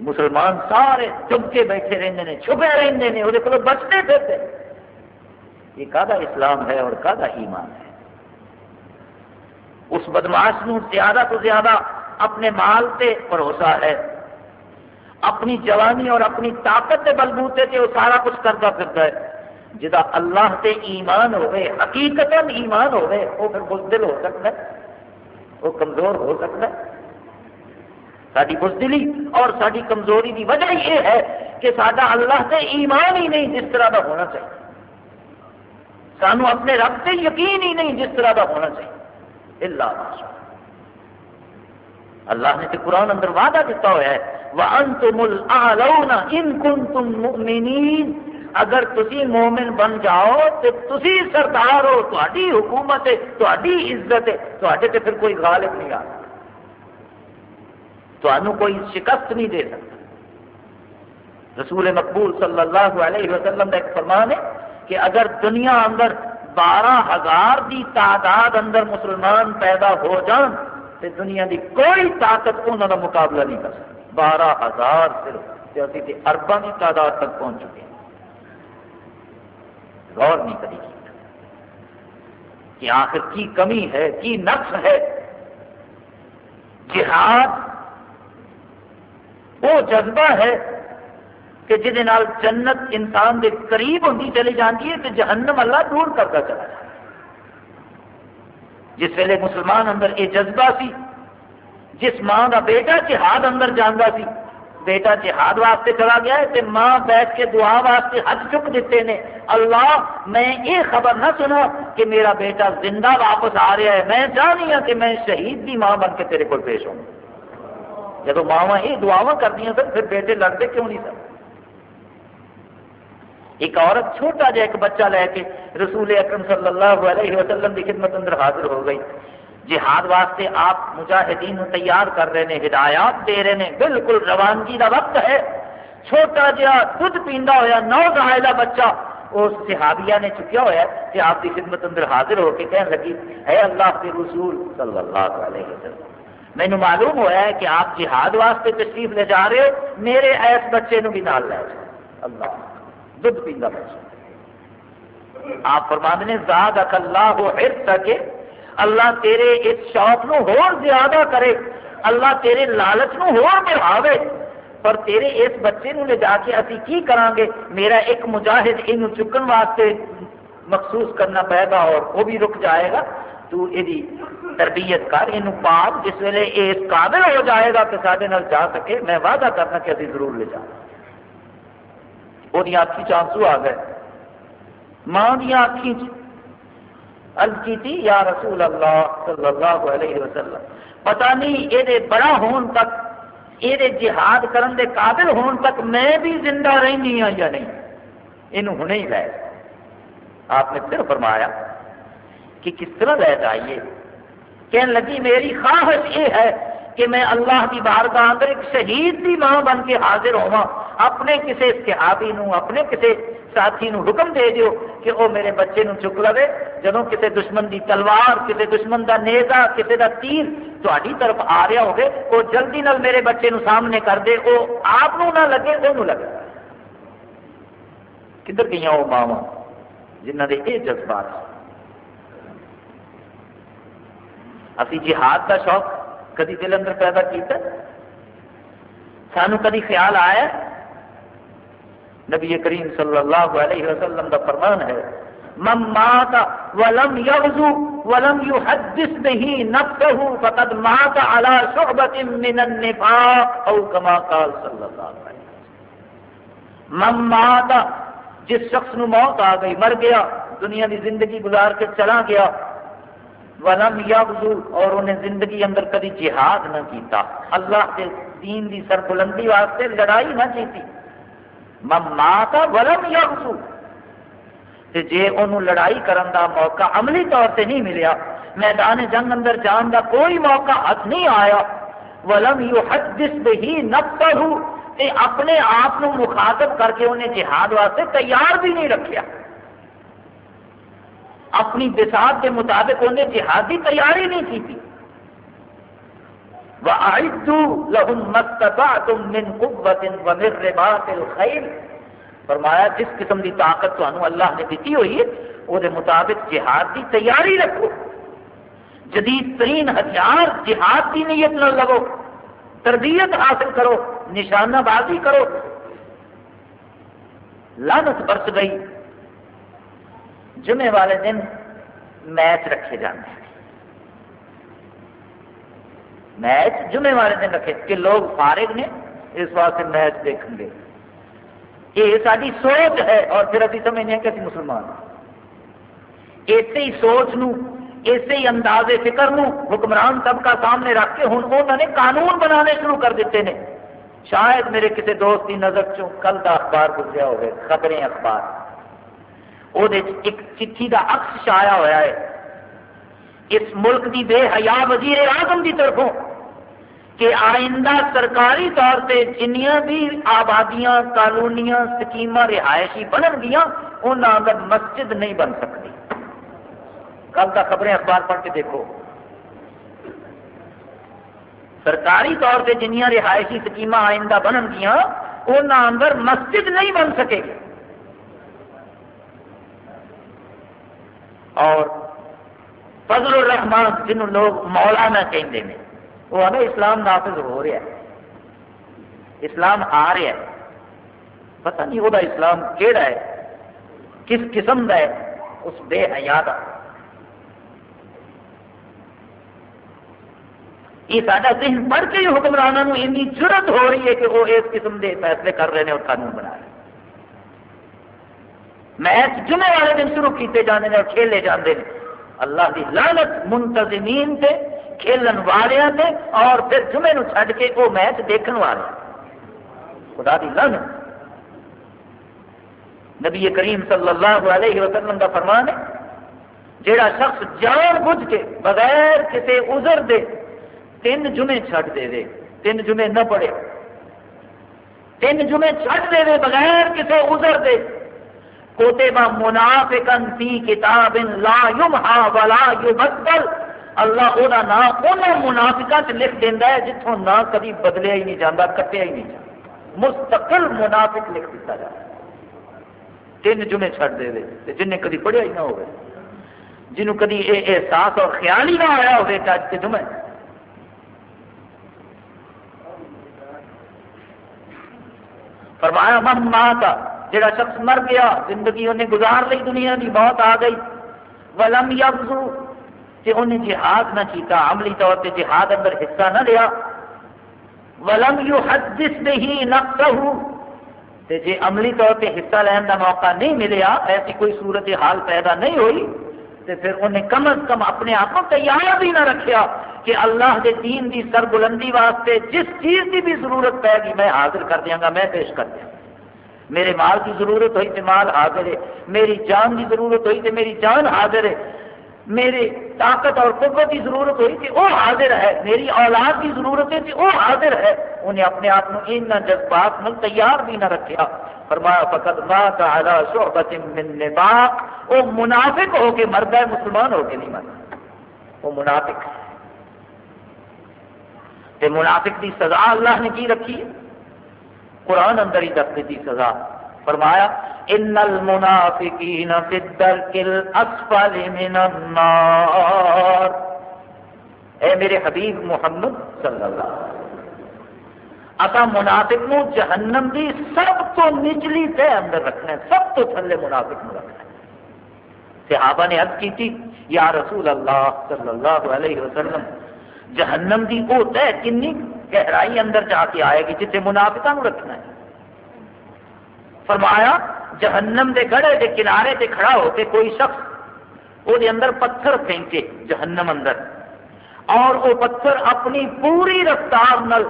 مسلمان سارے چپ کے بیٹھے رہتے ہیں چھپے رہتے ہیں وہ بچتے پھرتے۔ یہ کا اسلام ہے اور کا ایمان ہے۔ اس بدماش نو زیادہ تو زیادہ اپنے مال سے بھروسہ ہے۔ اپنی جوانی اور اپنی طاقت کے بلبوتے سے وہ سارا کچھ کرتا پھرتا ہے۔ جدا اللہ سے ایمان ہوئے حقیقت ایمان ہوئے، وہ پھر بزدل ہو سکتا ہے۔ وہ کمزور ہو سکتا ہے۔ ساری بزدلی اور ساری کمزوری کی وجہ یہ ہے کہ سارا اللہ سے ایمان ہی نہیں جس طرح کا ہونا چاہیے۔ سانو اپنے رب سے یقین ہی نہیں جس طرح کا ہونا چاہیے۔ اللہ۔ اللہ نے تو قرآن اندر وعدہ دیتا ہوا ہے، وَأَنْتُمُ الْأَعْلَوْنَ إِن كُنْتُم مُؤْمِنِينَ۔ اگر تسی مومن بن جاؤ تو تسی سردار ہو تاری حکومت ہے تاری عزت ہے تے پھر کوئی غالب نہیں آتا۔ تو کوئی شکست نہیں دے سکتا۔ رسول مقبول صلی اللہ علیہ وسلم کا ایک فرمان ہے کہ اگر دنیا اندر بارہ ہزار کی تعداد اندر مسلمان پیدا ہو جان تے دنیا دی کوئی طاقت انہوں کا مقابلہ نہیں کر سکتی۔ بارہ ہزار صرف ابھی ارباں کی تعداد تک پہنچ چکے ہیں۔ غور نہیں کری کہ آخر کی کمی ہے، کی نقص ہے؟ جہاد وہ جذبہ ہے کہ جہد جنت انسان دے قریب ہوتی چلی جاتی ہے تو جہنم اللہ دور کرتا چلا جائے جس ویلے مسلمان اندر یہ جذبہ سی، جس ماں کا بیٹا جہاد اندر جانا سی، بیٹا جہاد واسطے چلا گیا ہے تو ماں بیٹھ کے دعا واسطے ہاتھ چک دیتے ہیں اللہ میں یہ خبر نہ سنا کہ میرا بیٹا زندہ واپس آ رہا ہے، میں چاہنی ہوں کہ میں شہید کی ماں بن کے تیرے کو پیش ہوں۔ جب ماوا یہ دعا کر دیا سر پھر بیٹے لڑتے کیوں نہیں سر ایک عورت چھوٹا جا ایک بچہ لے کے رسول اکرم صلی اللہ علیہ وسلم کی خدمت اندر حاضر ہو گئی۔ جہاد واسطے آپ مجاہدین تیار کر رہے ہیں ہدایات دے رہے ہیں بالکل روانگی کا وقت ہے۔ چھوٹا جہا دھد پیندا ہوا نو زائلہ بچہ اس صحابیہ نے چکیا ہوا ہے کہ آپ کی خدمت اندر حاضر ہو کے کہنے لگی ہے اللہ کے رسول صلی اللہ علیہ وسلم۔ مینو معلوم ہوا ہے کہ آپ جہاد واسطے تشریف لے جا رہے ہو، میرے ایس بچے نو بھی نال لے جاؤ۔ اللہ دھد پیندا بچہ آپ فرما نے زاد اک اللہ ہو تک اللہ تیرے اس شوق نو ہور زیادہ کرے، اللہ تیرے لالچ نو ہور بڑھاوے۔ پر تیرے اس بچے نو لے جا کے اسی کی کران گے میرا ایک مجاہد یہ چکن واسطے مخصوص کرنا پائے گا اور وہ بھی رک جائے گا۔ تو یہ تربیت کر یہ پاپ جس ویلے اس قابل ہو جائے گا کہ سارے جا سکے، میں وعدہ کرنا کہ ابھی ضرور لے جا وہ اکھی چانسو آ گئے۔ ماں دیا اکھی عرض کی تھی یا رسول اللہ صلی اللہ علیہ وسلم، پتہ نہیں یہ بڑا ہون تک یہ جہاد کرن دے قابل ہون تک میں بھی زندہ رہنی ہوں یا نہیں؟ یہ ہنے ہی لے۔ آپ نے پھر فرمایا کہ کس طرح لے جائیے؟ کہنے لگی، میری خواہش یہ ہے کہ میں اللہ کی بارگاہ اندر ایک شہید کی ماں بن کے حاضر ہوا اپنے کسی صحابی نو اپنے کسی ساتھی نو حکم دے دیو کہ وہ میرے بچے نو چک لے جب کسی دشمن دی تلوار کسی دشمن دا نیزا کسی دا تیر تاری طرف آ رہا ہوگے وہ جلدی نال میرے بچے نو سامنے کر دے۔ وہ آپ نہ لگے وہ لگے۔ کدھر گئی وہ ماوا جنہ کے یہ جذبات ابھی جہاد کا شوق کدی دل اندر پیدا کیتا؟ سانو کدی خیال آیا؟ نبی کریم صلی اللہ علیہ وسلم کا فرمان ہے، من مات ولم يغزو ولم يحدث به نفسه فقد مات على شعبة من النفاق او كما قال صلی اللہ علیہ وسلم۔ من مات، جس شخص نو موت آ گئی، مر گیا، دنیا کی زندگی گزار کے چلا گیا ولم یغزو اور انہیں زندگی اندر کدی جہاد نہ کیتا۔ اللہ کے دین دی سربلندی واسطے لڑائی نہ کیتی۔ ماتا ولم یا جی انہوں لڑائی کرن دا موقع عملی طور سے نہیں ملیا، میدان جنگ اندر جان دا کوئی موقع ہاتھ نہیں آیا۔ ولم یو حدث بہی نفسہ تے اپنے آپ کو مخاطب کر کے انہیں جہاد واسطے تیار بھی نہیں رکھیا۔ اپنی بساط کے مطابق انہیں جہادی تیاری نہیں کی تھی۔ فرمایا، جس قسم کی طاقت اللہ نے دیتی ہوئی ہے وہ مطابق جہاد کی تیاری رکھو۔ جدید ترین ہتھیار جہاد کی نیت نہ لگو۔ تربیت حاصل کرو، نشانہ بازی کرو۔ لانت برس گئی۔ جمعے والے دن میچ رکھے جاتے ہیں۔ میچ جمعے والے دن رکھے کہ لوگ فارغ نے اس واسطے میچ دیکھیں گے۔ یہ ساری سوچ ہے اور پھر ابھی سمجھنے کہ مسلمان اسی سوچ نو اسی انداز فکر نو حکمران طبقہ سامنے رکھ کے ہوں انہوں نے قانون بنانے شروع کر دیتے ہیں۔ شاید میرے کسی دوست کی نظر چوں کل کا اخبار گزریا ہوئے، خبریں اخبار۔ وہ ایک چٹھی کا عکس شایا ہوا ہے اس ملک کی بے حیا وزیر اعظم کی طرفوں کہ آئندہ سرکاری طور سے جنیاں بھی آبادیاں کالونیاں سکیم رہائشی بنن گیا ان اندر مسجد نہیں بن سکتی کل کا خبریں اخبار پڑھ کے دیکھو سرکاری طور پہ جنیا رہائشی سکیم آئندہ بنن گیا ان اندر مسجد نہیں بن سکے گی اور فضل الرحمان جنہوں لوگ مولانا کہیں ہیں وہ ہمیں اسلام نافذ ہو رہا ہے، اسلام آ رہا ہے۔ پتہ نہیں وہ اسلام کہڑا ہے، کس قسم کا ہے، اس بے حیا کا یہ سارا ذہن پڑھ کے حکمرانوں این ضرورت ہو رہی ہے کہ وہ اس قسم کے فیصلے کر رہے ہیں اور قانون بنا رہے ہیں۔ میچ جمعے والے دن شروع کیتے جانے ہیں اور کھیلے جاتے ہیں اللہ کی لانت منتظمین سے کھیلن والے سے اور پھر جمعے نو چھڈ کے وہ میچ دیکھنے والے۔ خدا کی لانت نبی کریم صلی اللہ علیہ وسلم کا فرمان ہے، جیڑا شخص جان بوجھ کے بغیر کسی عذر دے تین جمعے چھٹ دے دے تین جمعے نہ پڑے تین جمعے چھٹ دے دے بغیر کسی عذر دے۔ کوتےبا منافقا فی کتاب لا یمحا ولا یبدل اللہ وہ نام انہوں منافقہ سے لکھ دینا ہے جتوں نہ کبھی بدلیا ہی نہیں جاتا کٹیا ہی نہیں جاتا مستقل منافق لکھ دیتا جاتا تین جمعے چھڈ دے دے جن نے کدی پڑھیا ہی نہ ہوئے جنہوں کدی یہ احساس اور خیال ہی نہ آیا ہوئے کہ اج کے جمعے فرمایا، من ماتا جڑا شخص مر گیا، زندگی انہیں گزار لی دنیا کی موت آ گئی۔ ولم یبزو کہ انہیں جہاد نہ کیتا، عملی طور پہ جہاد اندر حصہ نہ لیا۔ ولم یو به نفسه تے جے عملی طور پہ حصہ لین کا موقع نہیں ملیا، ایسی کوئی صورت حال پیدا نہیں ہوئی، تے پھر انہیں کم از کم اپنے آپ کو تیار بھی نہ رکھیا کہ اللہ کے دین کی سربلندی واسطے جس چیز کی بھی ضرورت پائے گی، میں حاضر کر دیا گا، میں پیش کر دیا میرے مال کی ضرورت ہوئی تو مال حاضر ہے۔ میری جان کی ضرورت ہوئی تو میری جان حاضر ہے۔ میری طاقت اور قوت کی ضرورت ہوئی کہ وہ حاضر ہے۔ میری اولاد کی ضرورت ہے کہ وہ حاضر ہے۔ انہیں اپنے آپ کو ان جذبات میں تیار بھی نہ رکھا فرمایا فقط مات علی شعبت من نباق وہ منافق ہو کے مرد ہے، مسلمان ہو کے نہیں مرد۔ وہ منافق ہے۔ تے منافق کی سزا اللہ نے کی رکھی ہے؟ قرآن اندر ہی دس دی سزا۔ فرمایا، ان المنافقین فی الدرک الاسفل من النار. اے میرے حبیب محمد صلی اللہ علیہ وسلم اصا منافق نو جہنم دی سب تو نچلی تہ اندر رکھنا ہے، سب تو تھلے منافق نو رکھنا ہے۔ صحابہ نے عرض کی تھی، یا رسول اللہ صلی اللہ علیہ وسلم، جہنم دی وہ تہ کنی گہرائی اندر جا کے آئے گی جتنے منافقہ نو رکھنا ہے۔ فرمایا، جہنم دے گڑے دے کنارے تے کھڑا ہو کے کوئی شخص وہ اندر پتھر پھینکے جہنم اندر، اور وہ پتھر اپنی پوری رفتار نل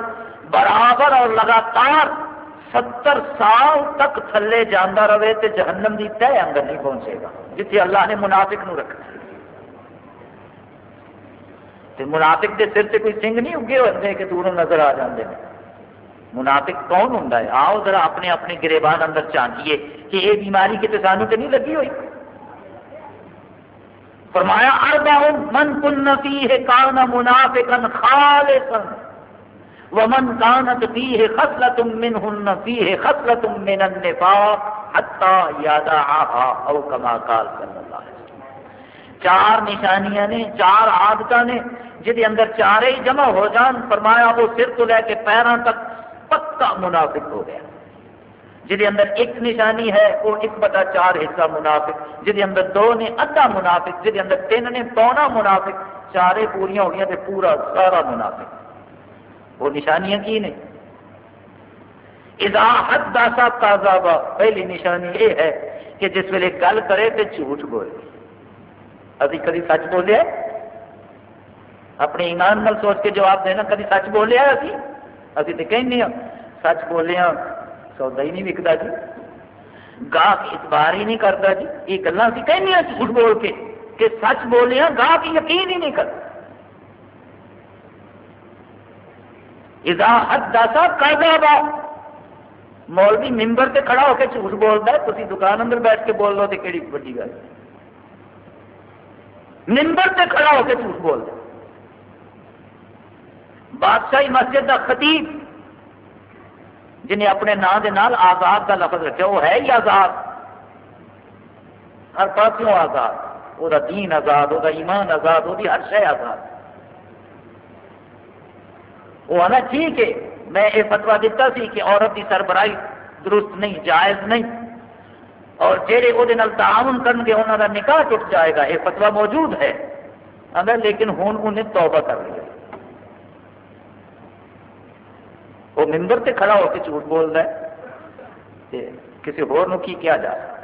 برابر اور لگاتار ستر سال تک تھلے جانا رہے تو جہنم کی تہ اندر نہیں پہنچے گا جتنے اللہ نے منافق نو رکھنا منافق کے سر سے کوئی سنگ نہیں اگے ہوتے کہ دوروں نظر آ جاتے ہیں منافق کون ہوں آؤ ذرا اپنے اپنے گریبان اندر چانچیے کہ یہ بیماری کتنے سانو تو نہیں لگی ہوئی۔ فرمایا اربع من کن فیہ کان منافقا خالصا ومن كانت فيه خصلة منهن فيه خصلة من النفاق حتى يدعها او كما قال صلی اللہ علیہ وسلم چار نشانیاں نے، چار عادت نے جہد اندر چارے ہی جمع ہو جان، فرمایا وہ سر تو لے کے پیروں تک پکا منافق ہو گیا۔ جہد اندر ایک نشانی ہے، وہ ایک بتا چار حصہ منافق جہد اندر دو نے ادھا منافق جہد اندر تین نے پونا منافق، چارے پوریا ہو گیا تو پورا سارا منافق۔ وہ نشانیاں کی نے؟ اذا حد داسا تازہ پہلی نشانی یہ ہے کہ جس ویلے گل کرے تو جھوٹ بولے۔ ابھی کدی سچ بولیا اپنے ایمان نال سوچ کے جواب دینا کدی سچ بولیا ابھی؟ ابھی تو کہنے ہاں سچ بولے ہاں سودا ہی نہیں وکتا جی۔ گاہک اعتبار ہی نہیں کرتا جی۔ یہ گلا ابھی کہنے ہاں جی جھوٹ بول کے کہ سچ بولے ہاں گاہک یقین ہی نہیں کرتا اذا حدثا کذبا، مولوی ممبر تے کھڑا ہو کے جھوٹ بولتا ہے تھی دکان اندر بیٹھ کے بول لو تو کہڑی بڑی گل ممبر تے کھڑا ہو کے جھوٹ بولتا بادشاہی مسجد کا خطیب، جنہیں اپنے نام کے نال آزاد کا لفظ رکھا وہ ہے ہی آزاد۔ ہر پاسوں آزاد۔ وہ دین آزاد، وہ ایمان آزاد، وہ ہر شہ آزاد۔ وہ آنا ٹھیک ہے، میں یہ فتوا دیتا سی کہ عورت کی سربراہی درست نہیں، جائز نہیں۔ اور جہے وہ تعاون کرن گے، انہوں کا نکاح ٹوٹ جائے گا یہ فتوا موجود ہے۔ اگر لیکن ہوں انہیں توبہ کر لیا وہ ممبر سے کھڑا ہو کے جھوٹ بول رہا ہے کسی ہور نو کی کیا جا سکتا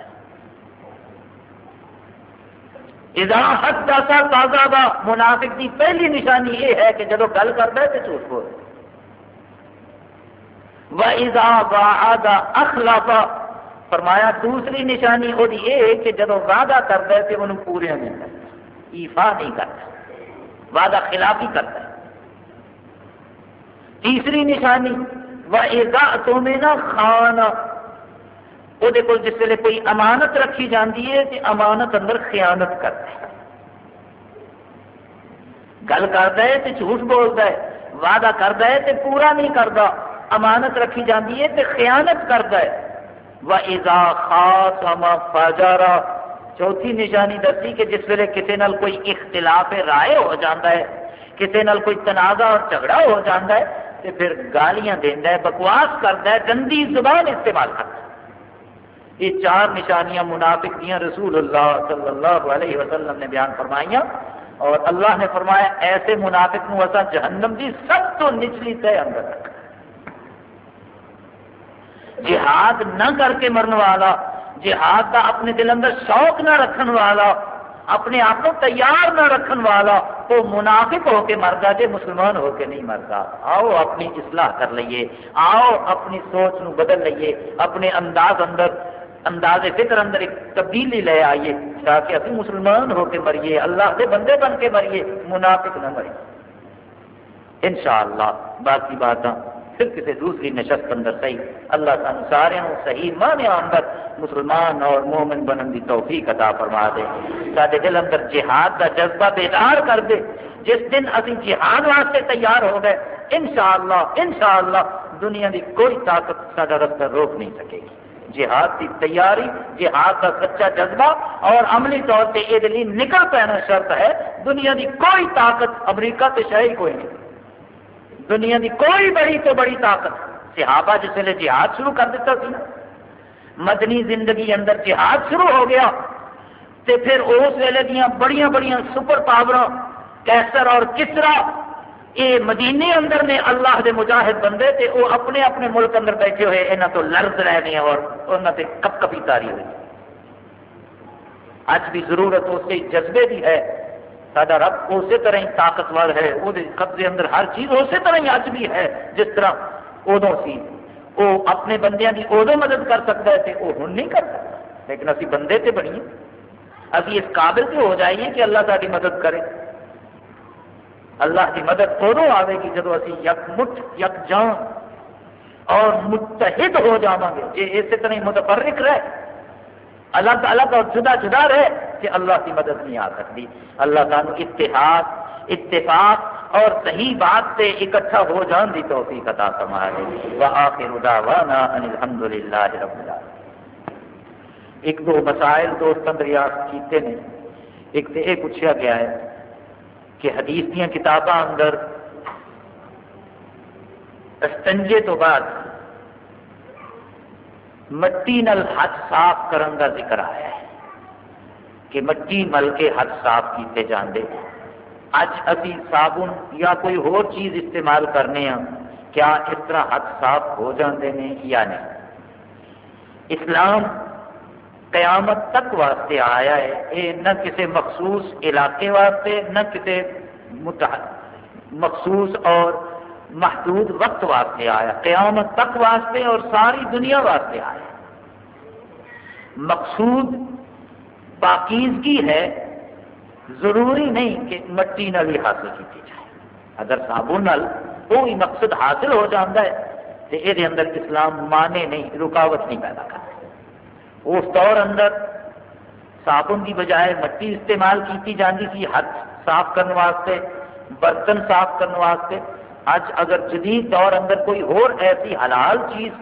حد دسا تازہ کا منافق کی پہلی نشانی یہ ہے کہ جب گل کرتا ہے تو جھوٹ بول رہا اخلافا فرمایا، دوسری نشانی وہ یہ کہ جب وعدہ کرتا ہے تو انہوں پورے نہیں کرتا ایفا نہیں کرتا۔ وعدہ خلافی کرتا ہے۔ تیسری نشانی و نا خانہ وہ جس ویلے کوئی امانت رکھی جاتی ہے تو امانت اندر خیانت کرتا ہے۔ گل کرتا ہے تو جھوٹ بولتا ہے۔ وعدہ کرتا ہے تو پورا نہیں کرتا۔ امانت رکھی جاتی ہے تو خیانت کرتا ہے۔ وَإِذَا خَاصَمَ چوتھی نشانی دسی کہ جس ویلے کسی نال کوئی اختلاف رائے ہو جاتا ہے، کسی نال کوئی تنازع اور جھگڑا ہو جاتا ہے تو پھر گالیاں دینا ہے، بکواس کرتا ہے، گندی زبان استعمال کرتا ہے۔ یہ چار نشانیاں منافق دیا، رسول اللہ صلی اللہ علیہ وسلم نے بیان فرمائیاں۔ اور اللہ نے فرمایا، ایسے منافق نو جہنم کی سب تو نچلی طے اندر رکھ۔ جہاد نہ کر کے مرن والا، جہاد کا اپنے دل اندر شوق نہ رکھن والا، اپنے آپ کو تیار نہ رکھن والا وہ منافق ہو کے مرتا جی مسلمان ہو کے نہیں مرتا آؤ اپنی اصلاح کر لیے، آؤ اپنی سوچ نو بدل لیے، اپنے انداز اندر، انداز فکر اندر ایک تبدیلی لے آئیے، تاکہ ابھی مسلمان ہو کے مریے، اللہ کے بندے بن کے مریے، منافق نہ مریے انشاءاللہ، باقی باتاں۔ پھر کسی دوسری نشست اندر صحیح اللہ سان سارے صحیح مانے اندر مسلمان اور مومن بنن کی توفیق عطا فرما دے۔ سارے دل اندر جہاد کا جذبہ بیدار کر دے۔ جس دن ابھی جہاد واسطے تیار ہو گئے، انشاءاللہ انشاءاللہ دنیا کی کوئی طاقت سارا رستہ روک نہیں سکے گی۔ جہاد کی تیاری، جہاد کا سچا جذبہ اور عملی طور پہ یہ نکل پینا شرط ہے۔ دنیا کی کوئی طاقت امریکہ سے شاہی کوئی نہیں۔ دنیا کی کوئی بڑی تو بڑی طاقت. صحابہ جس ویلے جہاد شروع کر دیتا سی مدنی زندگی اندر جہاد شروع ہو گیا، تے پھر اس ویلے دیا بڑی بڑی سپر پاور کیسر اور کسرا یہ مدینے اندر نے اللہ دے مجاہد بندے تے وہ اپنے اپنے ملک اندر بیٹھے ہوئے یہاں تو لرز رہے ہیں اور انہوں سے کپ کپی تاری ہوئی۔ اج بھی ضرورت اس کے جذبے کی ہے۔ سارا رب اسی طرح ہی طاقتور ہے وہ قبضے اندر ہر چیز اسی طرح ہی اج بھی ہے، جس طرح ادو سی۔ وہ اپنے بندیاں کی ادو مدد کر سکتا ہے وہ ہوں نہیں کر سکتا۔ لیکن ابھی بندے سے بنیے ابھی اس قابل سے ہو جائیے کہ اللہ ساری مدد کرے۔ اللہ کی مدد ادو آئے گی جب ابھی یک مٹھ یک جان اور متحد ہو جا گے۔ یہ اسی طرح متفرق رہے۔ الگ الگ اور جدا جدا رہے کہ اللہ کی مدد نہیں آ سکتی۔ اللہ تعالیٰ اتحاد، اتفاق اور صحیح بات سے اکٹھا ہو جان دی توفیق عطا فرما رہے وآخر دعوانا ان الحمدللہ رب العالمین۔ ایک دو مسائل دوست دریافت کیتے ہیں۔ ایک تو یہ پوچھا گیا ہے کہ حدیث دیا کتاباں اندر استنجے تو بعد مٹی نل ہاتھ صاف کرن کا ذکر آیا ہے کہ مٹی مل کے ہاتھ صاف کیتے جاندے اج ابھی صابن یا کوئی اور چیز استعمال کرنے ہیں، کیا اس طرح ہاتھ صاف ہو جاندے ہیں یا نہیں؟ اسلام قیامت تک واسطے آیا ہے یہ نہ کسی مخصوص علاقے واسطے، نہ کسی مخصوص اور محدود وقت واسطے آیا، قیامت تک واسطے اور ساری دنیا واسطے آیا۔ مقصود پاکیزگی ہے، ضروری نہیں کہ مٹی نل ہی حاصل کی جائے۔ اگر صابن نل کوئی مقصد حاصل ہو جاتا ہے تو یہ اندر اسلام مانے نہیں، رکاوٹ نہیں پیدا کرتا۔ اس دور اندر صابن کی بجائے مٹی استعمال کی جاتی تھی، ہاتھ صاف کرنے واسطے، برتن صاف کرنے واسطے۔ اج اگر جدید دور اندر کوئی اور ایسی حلال چیز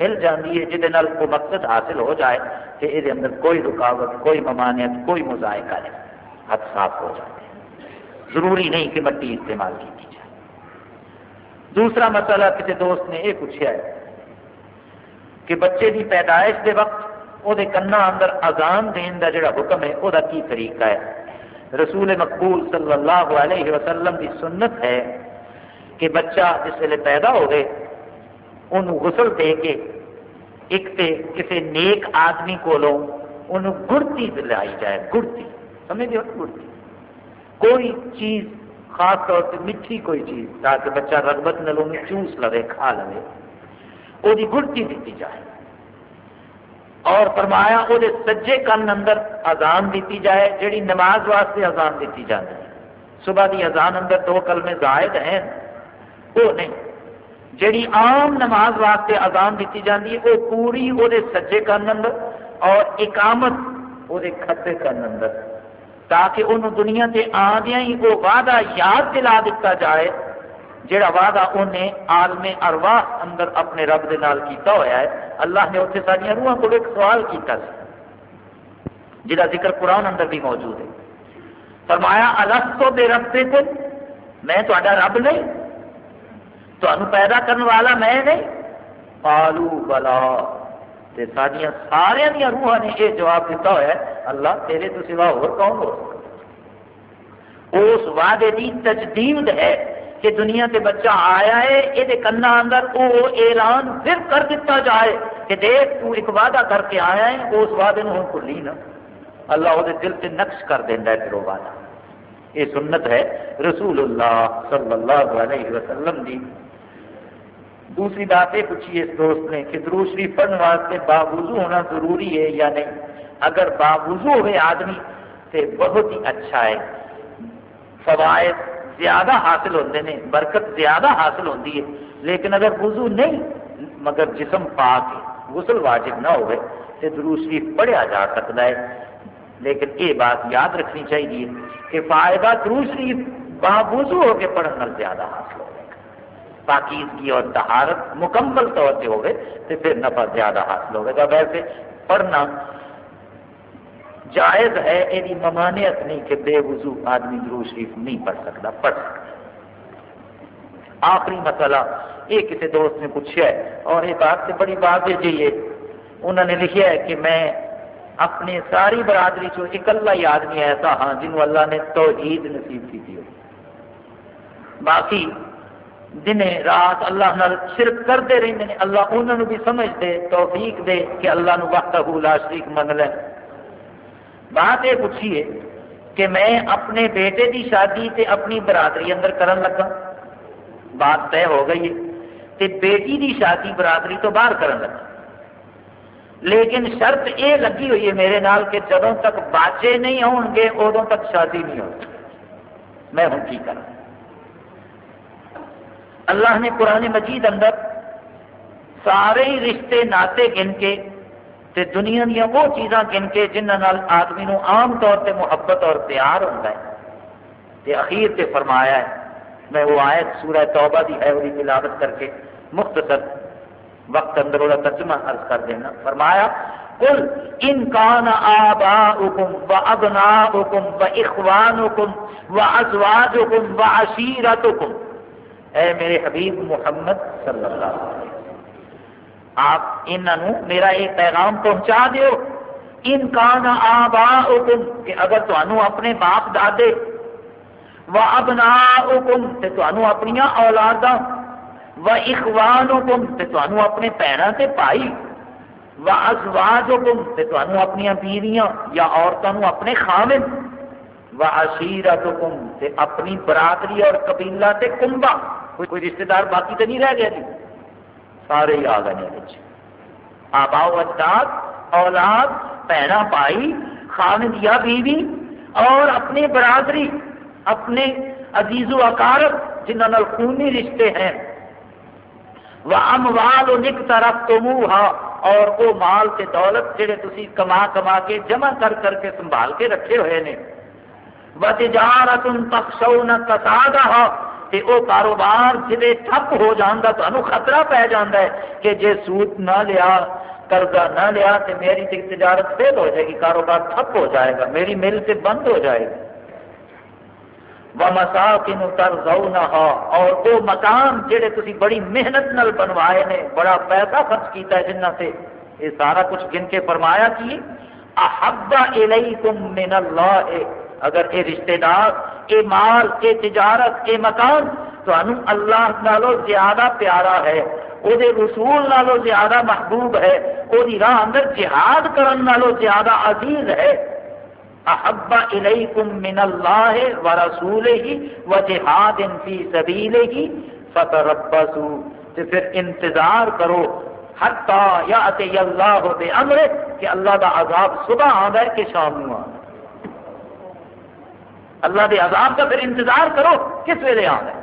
مل جاتی ہے جہد کو مقصد حاصل ہو جائے تو یہ اندر کوئی رکاوٹ، کوئی ممانعت، کوئی مذائقہ نہیں ہاتھ صاف ہو جاتے ہیں ضروری نہیں کہ مٹی استعمال کی جائے۔ دوسرا مسئلہ کسی دوست نے یہ پوچھا ہے کہ بچے کی پیدائش کے وقت وہ کنا اندر اذان دین کا جڑا حکم ہے وہ کی طریقہ ہے؟ رسول مقبول صلی اللہ علیہ وسلم کی سنت ہے کہ بچہ جس ویلے پیدا ہو گئے انہوں غسل دے کے ایک تے کسی نیک آدمی کو گڑتی لائی جائے، گڑتی۔ سمجھ ہو گڑتی؟ کوئی چیز، خاص طور پہ میٹھی کوئی چیز، تاکہ بچہ رغبت نلوں چوس لے کھا لے وہ گڑتی دیتی جائے۔ اور فرمایا وہ سجے کن اندر اذان دیتی جائے، جیڑی نماز واسطے اذان دیتی جاتی ہے صبح کی اذان اندر دو کلمے زائد ہیں۔ وہ نہیں۔ جیڑی عام نماز واسطے اذان دیتی جاتی ہے، وہ پوری وہ سجے کن اندر اور اقامت وہ کھتے کن اندر۔ تاکہ انہوں دنیا سے آدیا ہی وہ وعدہ یاد دلا دیتا جائے جڑا وعدہ انہیں عالم ارواح اندر اپنے رب دے نال کیتا ہوا ہے۔ اللہ نے اتنے ساری روحاں کو ایک سوال کیتا سی جہاں ذکر قرآن اندر بھی موجود ہے۔ فرمایا السو بے رب سے میں تا رب نہیں تمہیں پیدا کرنے والا میں نہیں۔ پالو بلا۔ ساریا سارے دیا روحاں نے یہ جواب دیتا ہوا ہے، اللہ تیرے تو سوا اور کون ہو سکتا اس وعدے کی تجدید ہے کہ دنیا سے بچہ آیا ہے یہ کنا اندر وہ اعلان پھر کر دیتا جائے کہ دیکھ تو ایک وعدہ کر کے آیا ہے، اس وعدے ہوں بھولی نا اللہ وہ دل سے نقش کر دینا ہے پھر وہ وعدہ۔ یہ سنت ہے رسول اللہ صلی اللہ علیہ وسلم دی۔ دوسری بات یہ پوچھی اس دوست نے کہ درو شریف پڑھنے واسطے باوضو ہونا ضروری ہے یا نہیں؟ اگر باوضو ہوئے آدمی تو بہت ہی اچھا ہے۔ فوائد زیادہ حاصل ہوتے ہیں، برکت زیادہ حاصل ہوتی ہے۔ لیکن اگر وضو نہیں، مگر جسم پا کے غسل واجب نہ ہوئے، تو درو شریف پڑھیا جا سکتا ہے۔ لیکن یہ بات یاد رکھنی چاہیے کہ فائدہ درو شریف باوضو ہو کے پڑھنے زیادہ حاصل ہو پاکیزگی اور تہارت مکمل طور سے ہوگی تو پھر نفع زیادہ حاصل ہوگا ویسے پڑھنا جائز ہے یہ ممانعت نہیں کہ بے وضو آدمی درو شریف نہیں پڑھ سکتا پڑھ سکتا۔ آخری مسئلہ یہ کسی دوست نے پوچھا ہے، اور یہ بات سے بڑی بات جی ہے۔ جی انہوں نے لکھا ہے کہ میں اپنے ساری برادری چو اکلا ہی آدمی ایسا ہاں جنہوں اللہ نے توحید نصیب کی تھی۔ باقی دن رات اللہ نال شرک کرتے رہتے ہیں اللہ انہوں نے بھی سمجھ دے توفیق دے کہ اللہ نو وقت لا شریک من لیں بات یہ پوچھیے کہ میں اپنے بیٹے کی شادی تے اپنی برادری اندر کرن لگا۔ بات طے ہو گئی ہے تے بیٹی کی شادی برادری تو باہر کرن لگا۔ لیکن شرط یہ لگی ہوئی ہے میرے نال کہ جدوں تک باچے نہیں ہون گے ادوں تک شادی نہیں ہوگی۔ میں ہوں کی کروں اللہ نے قرآن مجید اندر سارے رشتے ناطے گن کے تے دنیا دیا وہ چیزاں گن کے جنہوں آدمی نو عام طور پہ محبت اور پیار ہوتا ہے۔ تے اخیر تے فرمایا ہے، میں وہ آیت سورہ توبہ دی ہے وہی تلاوت کر کے مختصر وقت اندر وہ ترجمہ عرض کر دینا۔ فرمایا کل ان کان آبا حکم و ابنا حکم اے میرے حبیب محمد صلی اللہ علیہ وسلم، آپ انہوں میرا یہ پیغام پہنچا دیو۔ ان کا نا آبا کہ اگر تمہوں اپنے باپ دادے، و ابنا حکم تو اپنی اولادا و اخوان حکم تو اپنے پیروں سے پائی و ازواج حکم تو اپنی بیویاں یا عورتوں اپنے خامن و عشیرت حکم اپنی برادری اور قبیلہ تے کنبا کوئی رشتہ دار باقی تو نہیں رہ گیا جی؟ سارے ہی آ گئے آبا اجداد، اولاد پینا پائی خامد یا بیوی، اور اپنی برادری، اپنے عزیز و اکارت جنہوں خونی رشتے ہیں۔ وہ اموال و نک طرف تو اور وہ مال کے دولت جڑے تھی کما کما کے جمع کر کر کے سنبھال کے رکھے ہوئے نے۔ وہ تجارت ان تخشو نہ تے وہ کاروبار جی ٹھپ ہو جانا تو خطرہ پی جانا ہے کہ جے سود نہ لیا، قرضہ نہ لیا تو میری تجارت فیل ہو جائے گی، کاروبار ٹھپ ہو جائے گا، میری مل سے بند ہو جائے گی۔ مسا کن تر نہ اور وہ مکان جہے تھی بڑی محنت نال بنوائے نے، بڑا پیسہ خرچ کیتا ہے جنہ سے یہ سارا کچھ گن کے فرمایا کی احبا الیکم من اللہ اگر یہ رشتہ دار یہ مال یہ تجارت یہ مکان تو اللہ نالو زیادہ پیارا ہے۔ وہ رسول نالو زیادہ محبوب ہے۔ وہ راہ اندر جہاد کرن نالو زیادہ عزیز ہے۔ احبا الیکم من اللہ و رسول ہی و جہاد ان فی سبیل ہی فتربسو تو پھر انتظار کرو۔ حتی یاتی اللہ بے امر کہ اللہ دا عذاب صبح آدھا ہے کہ شام نو اللہ دے عذاب کا پھر انتظار کرو، کس ویلے آدھا ہے؟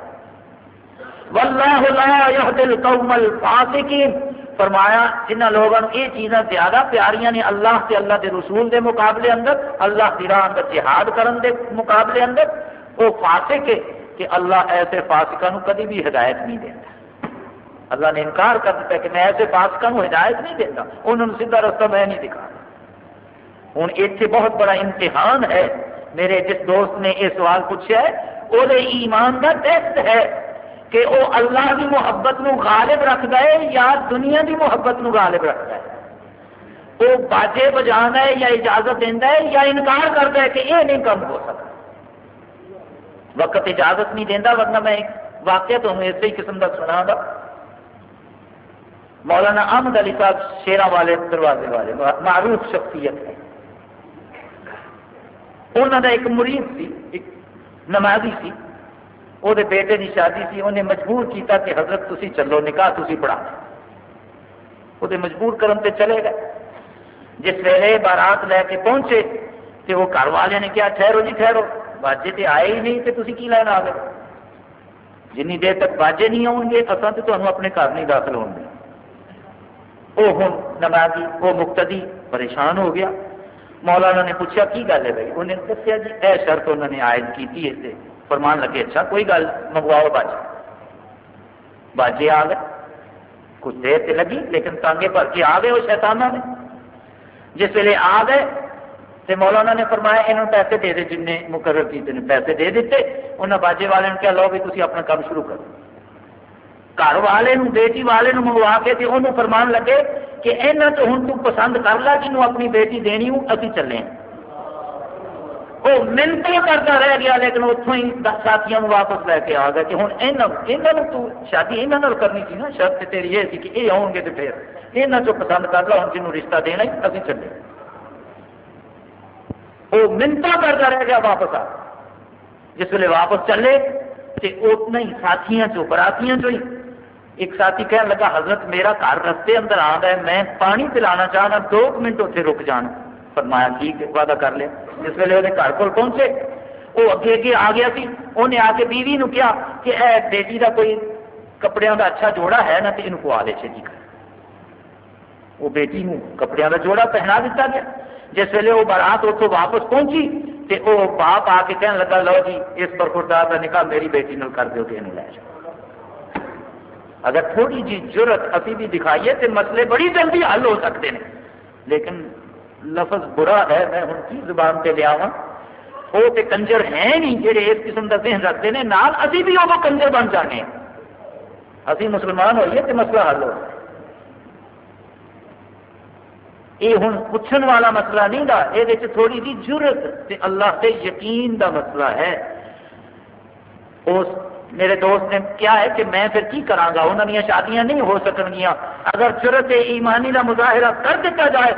واللہ لا یهد القوم الفاسقین۔ فرمایا جنہ لوگوں یہ چیزاں زیادہ پیاریاں نے اللہ سے اللہ کے رسول دے مقابلے اندر، اللہ کی راہ اندر جہاد کرن دے مقابلے اندر، وہ فاسق ہے کہ اللہ ایسے فاسقوں کدی بھی ہدایت نہیں دیتا اللہ نے انکار کر دیتا کہ میں ایسے فاسقوں ہدایت نہیں دیتا انہوں نے سیدھا رستہ میں نہیں دکھا ہوں اتنے بہت بڑا امتحان ہے۔ میرے جس دوست نے یہ سوال پوچھا ہے، وہ ایمان کا ٹیسٹ ہے کہ وہ اللہ کی محبت نو غالب رکھتا ہے یا دنیا کی محبت نو غالب رکھتا ہے؟ وہ باجے بجا ہے یا اجازت دینا ہے یا انکار کرتا ہے کہ یہ نہیں کم ہو سکتا وقت اجازت نہیں دینا، ورنہ میں واقعہ تمہیں اسی قسم کا سنا گا۔ مولانا احمد علی صاحب شیرا والے دروازے والے، معروف شخصیت ہے انہوں کا ایک مریض سی، ایک نمازی سی۔ وہ بیٹے کی شادی سی، انہیں مجبور کیتا کہ حضرت تسی چلو، نکاح تسی پڑھا۔ وہ مجبور کرن تے چلے گئے۔ جس ویلے بارات لے کے پہنچے تو وہ گھر والے نے کیا ٹھہرو جی ٹھہرو۔ باجے تے آئے ہی نہیں تو تسی کی لینا آ گئے؟ جنی دیر تک باجے نہیں آؤ گے اصل تو تمہیں اپنے گھر نہیں داخل ہو گے۔ وہ ہوں نمازی وہ مقتدی پریشان ہو گیا۔ مولانا نے پوچھا، کی گل ہے بھائی؟ انہیں دسیا جی اے شرط انہوں نے عائد کی ہے فرمان لگے اچھا کوئی گل منگواؤ باجے باجے آ گئے۔ کچھ دیر سے لگی، لیکن تانگے بھر کے آ گئے وہ شیتانہ نے۔ جس ویلے آ گئے تو مولانا نے فرمایا، انہوں پیسے دے دے، جن نے مقرر کیتے ہیں پیسے دے دیتے۔ انہیں باجے والے نے کہا، لو بھی تھی اپنا کام شروع کرو۔ گھر والے بیٹی والے منگوا کے تے انہوں فرمان لگے کہ یہاں تو ہوں تو پسند کر لا جنوں اپنی بیٹی دینی ہوں ابھی چلے وہ منتیں کرتا رہ گیا، لیکن اتوں ہی ساتھیوں واپس لے کے آ گیا کہ ہوں یہاں تو شادی یہاں کرنی تھی نا، شرط تیری یہ تھی کہ یہ آؤ گے تو پھر یہاں چو پسند کر لو ہوں جنوب رشتہ دینا ہی ابھی چلے۔ وہ منتا کرتا رہ گیا واپس آ۔ جس ویلے واپس چلے تو اتنا ہی ساتھیاں چو براتیاں چو ہی ایک ساتھی کہنے لگا، حضرت میرا گھر رستے اندر آ ہے میں پانی پلانا چاہنا، دو منٹ اتنے رک جانا فرمایا، ٹھیک وعدہ کر لیا جس ویلے وہ گھر کو پہنچے، وہ اگے اگے آ گیا سی۔ انہیں آ کے بیوی نو کیا کہ، اے بیٹی کا کوئی کپڑے کا اچھا جوڑا ہے نا تو یہ پوا لے چیزی کر. وہ بیٹی نو کپڑے کا جوڑا پہنا دیتا گیا۔ جس ویلے وہ بارات اتوں واپس پہنچی تو وہ باپ آ کے کہنے لگا، لو جی اس پر خردار کا نکاح میری بیٹی نو کر دو کہ یہ لے جاؤ. اگر تھوڑی جی ضرورت ابھی بھی دکھائیے تو مسئلے بڑی جلدی حل ہو سکتے ہیں۔ لیکن لفظ برا ہے، میں ہوں کی زبان سے لیا وہ تو کنجر ہے نہیں جہے اس قسم کا ذہن رکھتے ہیں، نال ابھی بھی وہ کنجر بن جانے ابھی مسلمان ہوئیے تو مسئلہ حل ہو۔ یہ ہوں پوچھنے والا مسئلہ نہیں گا یہ تھوڑی جی ضرورت اللہ سے یقین کا مسئلہ ہے۔ اس میرے دوست نے کیا ہے کہ میں پھر کی کرا گا؟ انہوں نے شادیاں نہیں ہو سکنگیاں۔ اگر چرت ایمانی کا مظاہرہ کر دیتا جائے